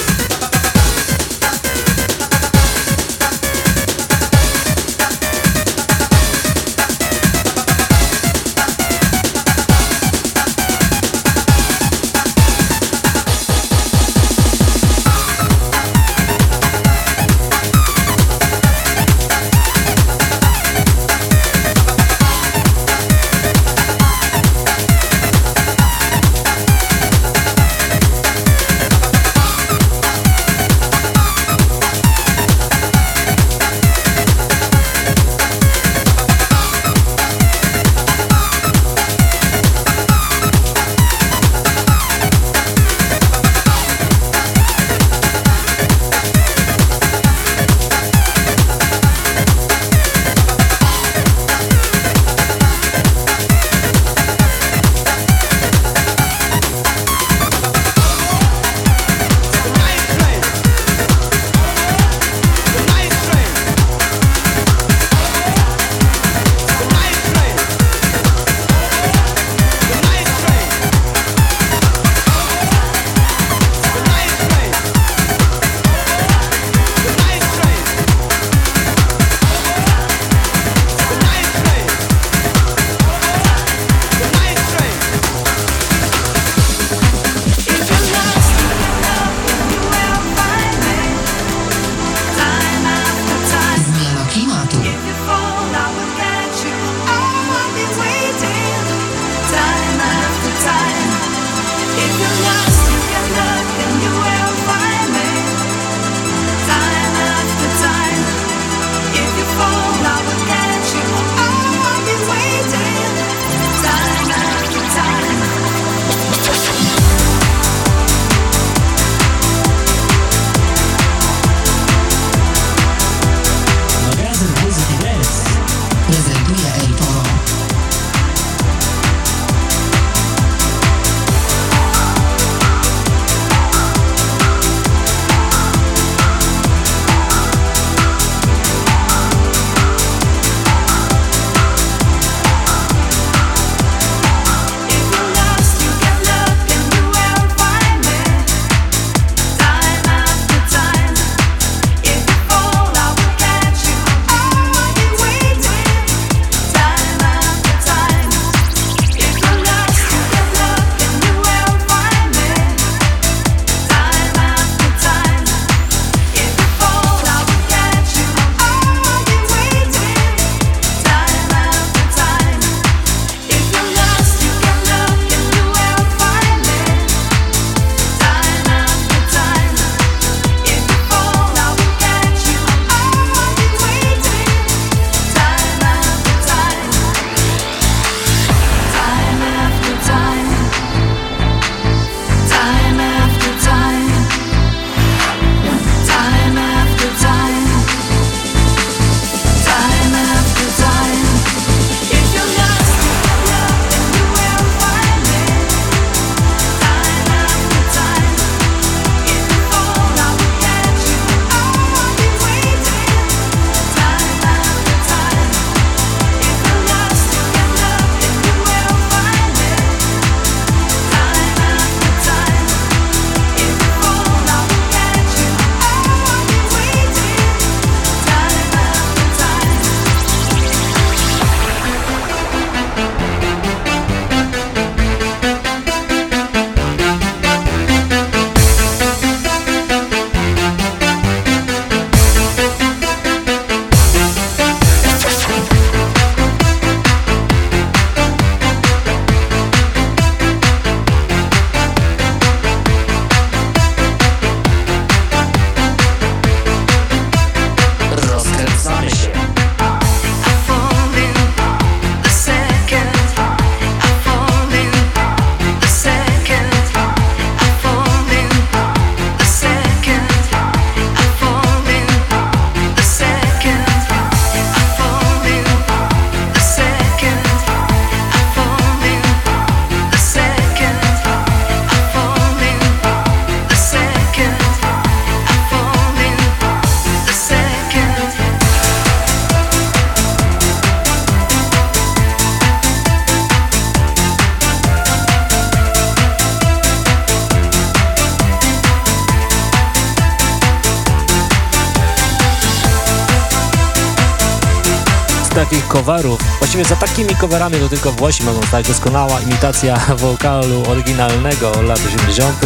Coverów. Właściwie za takimi coverami to tylko Włosi mogą stać. Doskonała imitacja wokalu oryginalnego lat 80.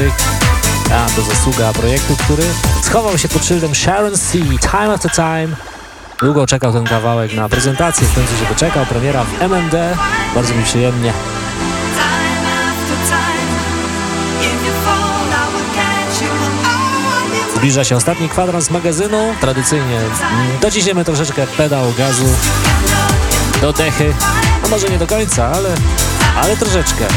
A to zasługa projektu, który schował się pod szyldem Sharon C. Time After Time. Długo czekał ten kawałek na prezentację, w końcu się doczekał. Premiera w MMD. Bardzo mi przyjemnie. Zbliża się ostatni kwadrans magazynu. Tradycyjnie mm, dociśniemy troszeczkę pedał gazu do dechy. No może nie do końca, ale, ale troszeczkę.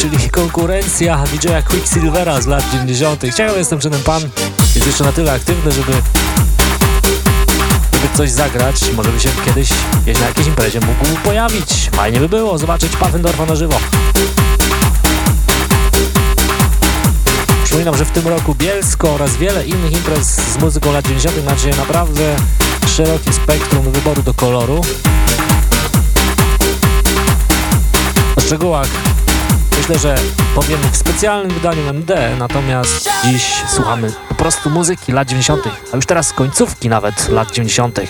Czyli konkurencja DJ-a Quicksilvera z lat 90. Ciekawy jestem, czy ten pan jest jeszcze na tyle aktywny, żeby, żeby coś zagrać. Może by się kiedyś na jakiejś imprezie mógł pojawić. Fajnie by było zobaczyć Puffendorfa na żywo. Przypominam, że w tym roku Bielsko oraz wiele innych imprez z muzyką lat 90. macie naprawdę szerokie spektrum wyboru do koloru. O szczegółach myślę, że powiem w specjalnym wydaniu MD, natomiast dziś słuchamy po prostu muzyki lat 90., a już teraz końcówki nawet lat 90.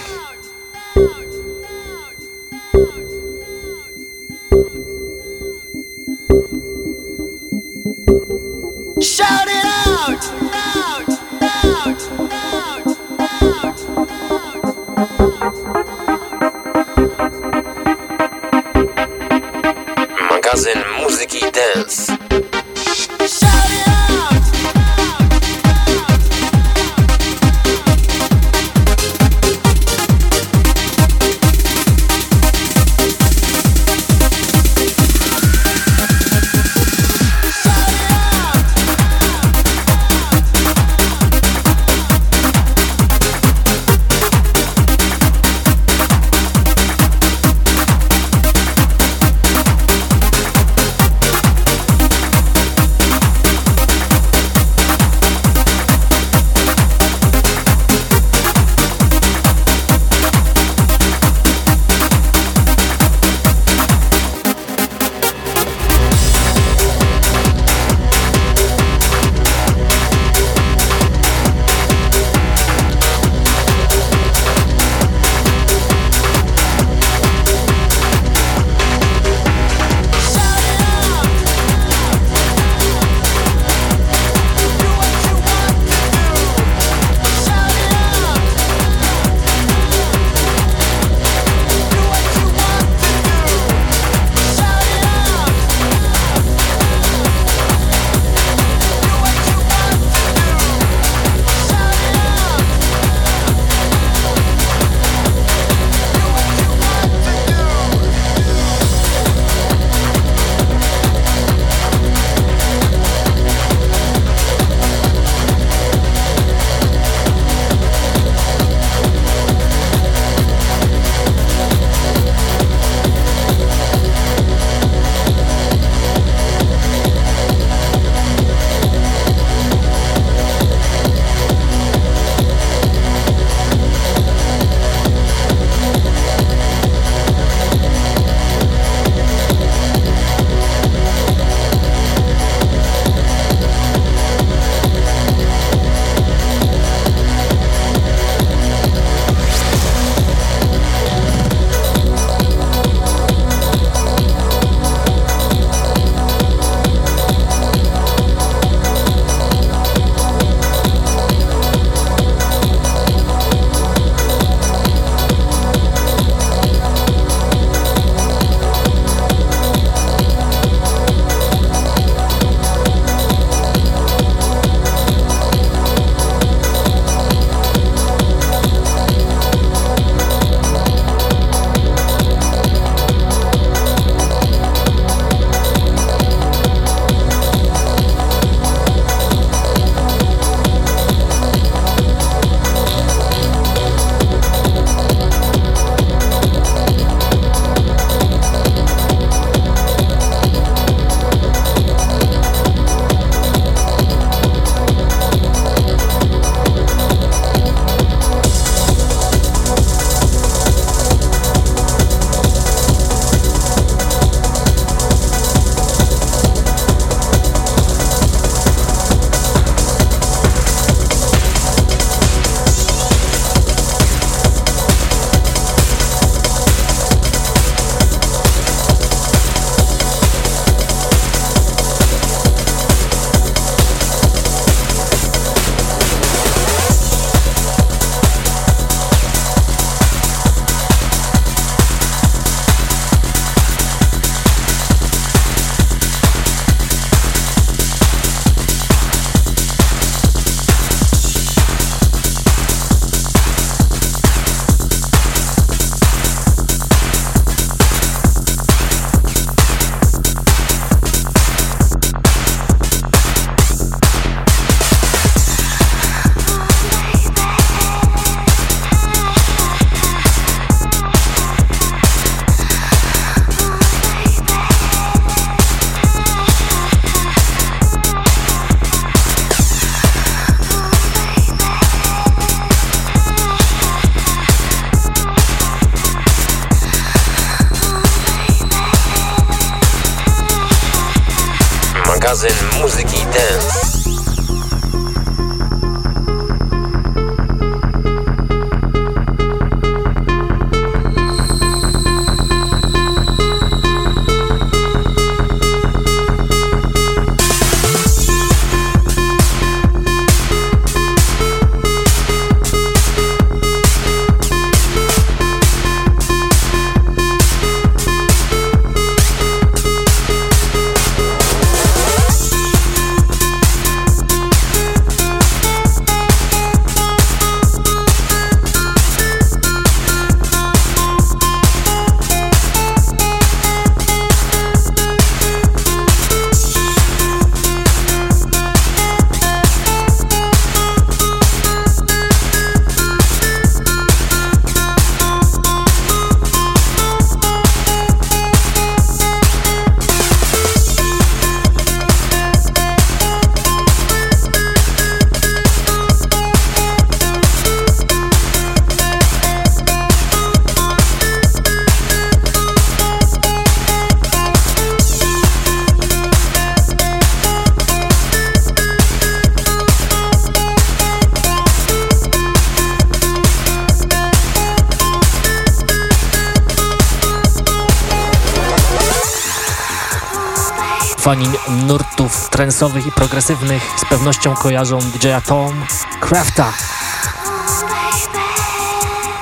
Fani nurtów trensowych i progresywnych z pewnością kojarzą DJ-a Tom Crafta.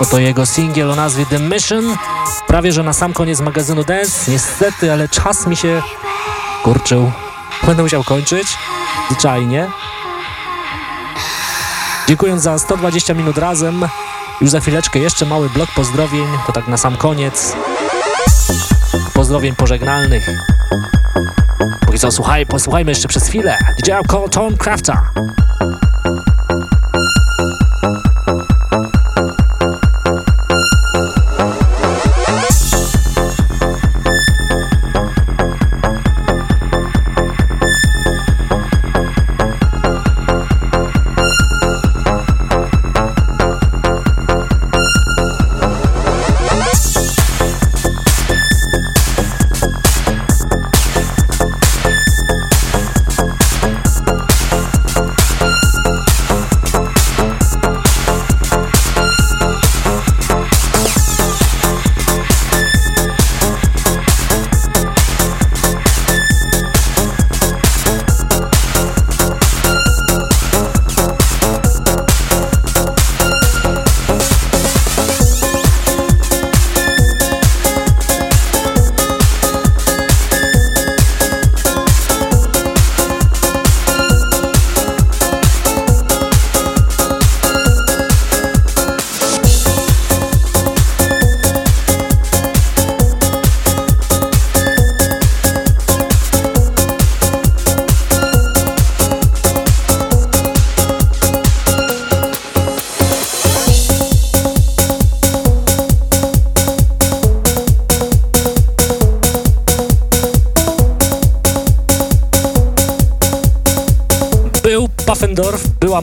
Oto jego singiel o nazwie The Mission. Prawie, że na sam koniec magazynu Dance. Niestety, ale czas mi się kurczył. Będę musiał kończyć. Zwyczajnie. Dziękując za 120 minut razem. Już za chwileczkę jeszcze mały blok pozdrowień. To tak na sam koniec. Pozdrowień pożegnalnych. Póki co słuchaj, posłuchajmy jeszcze przez chwilę. DJ Call Tom Crafta.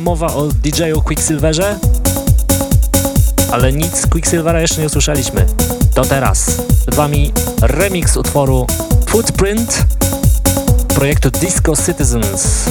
Mowa o DJ-u Quicksilverze, ale nic Quicksilvera jeszcze nie usłyszeliśmy. To teraz. Przed Wami remix utworu Footprint projektu Disco Citizens.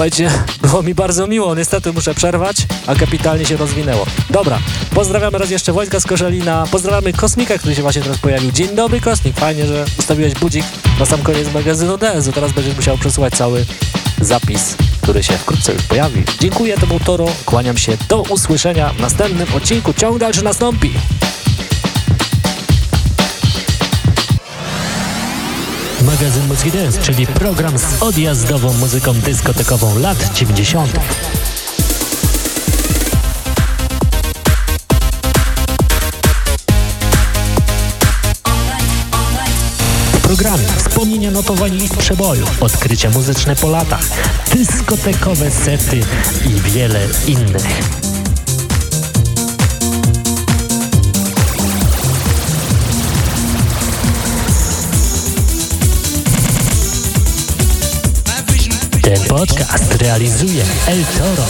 Słuchajcie, było mi bardzo miło, niestety muszę przerwać, a kapitalnie się rozwinęło. Dobra, pozdrawiamy raz jeszcze Wojtka z Koszalina, pozdrawiamy Kosmika, który się właśnie teraz pojawił. Dzień dobry Kosmik, fajnie, że ustawiłeś budzik na sam koniec magazynu DS-u, teraz będziesz musiał przesłuchać cały zapis, który się wkrótce już pojawi. Dziękuję, to był Toro, kłaniam się, do usłyszenia w następnym odcinku, ciąg dalszy nastąpi. Magazyn Muzyki Dance, czyli program z odjazdową muzyką dyskotekową lat 90. W programie wspomnienia notowań list przeboju, odkrycia muzyczne po latach, dyskotekowe sety i wiele innych. Podcast realizuje El Toro.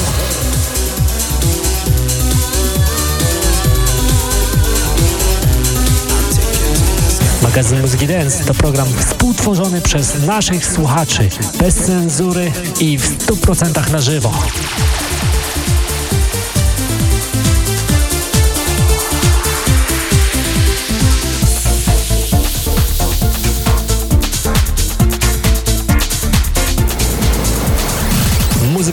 Magazyn Muzyki Dance to program współtworzony przez naszych słuchaczy, bez cenzury i w 100% na żywo.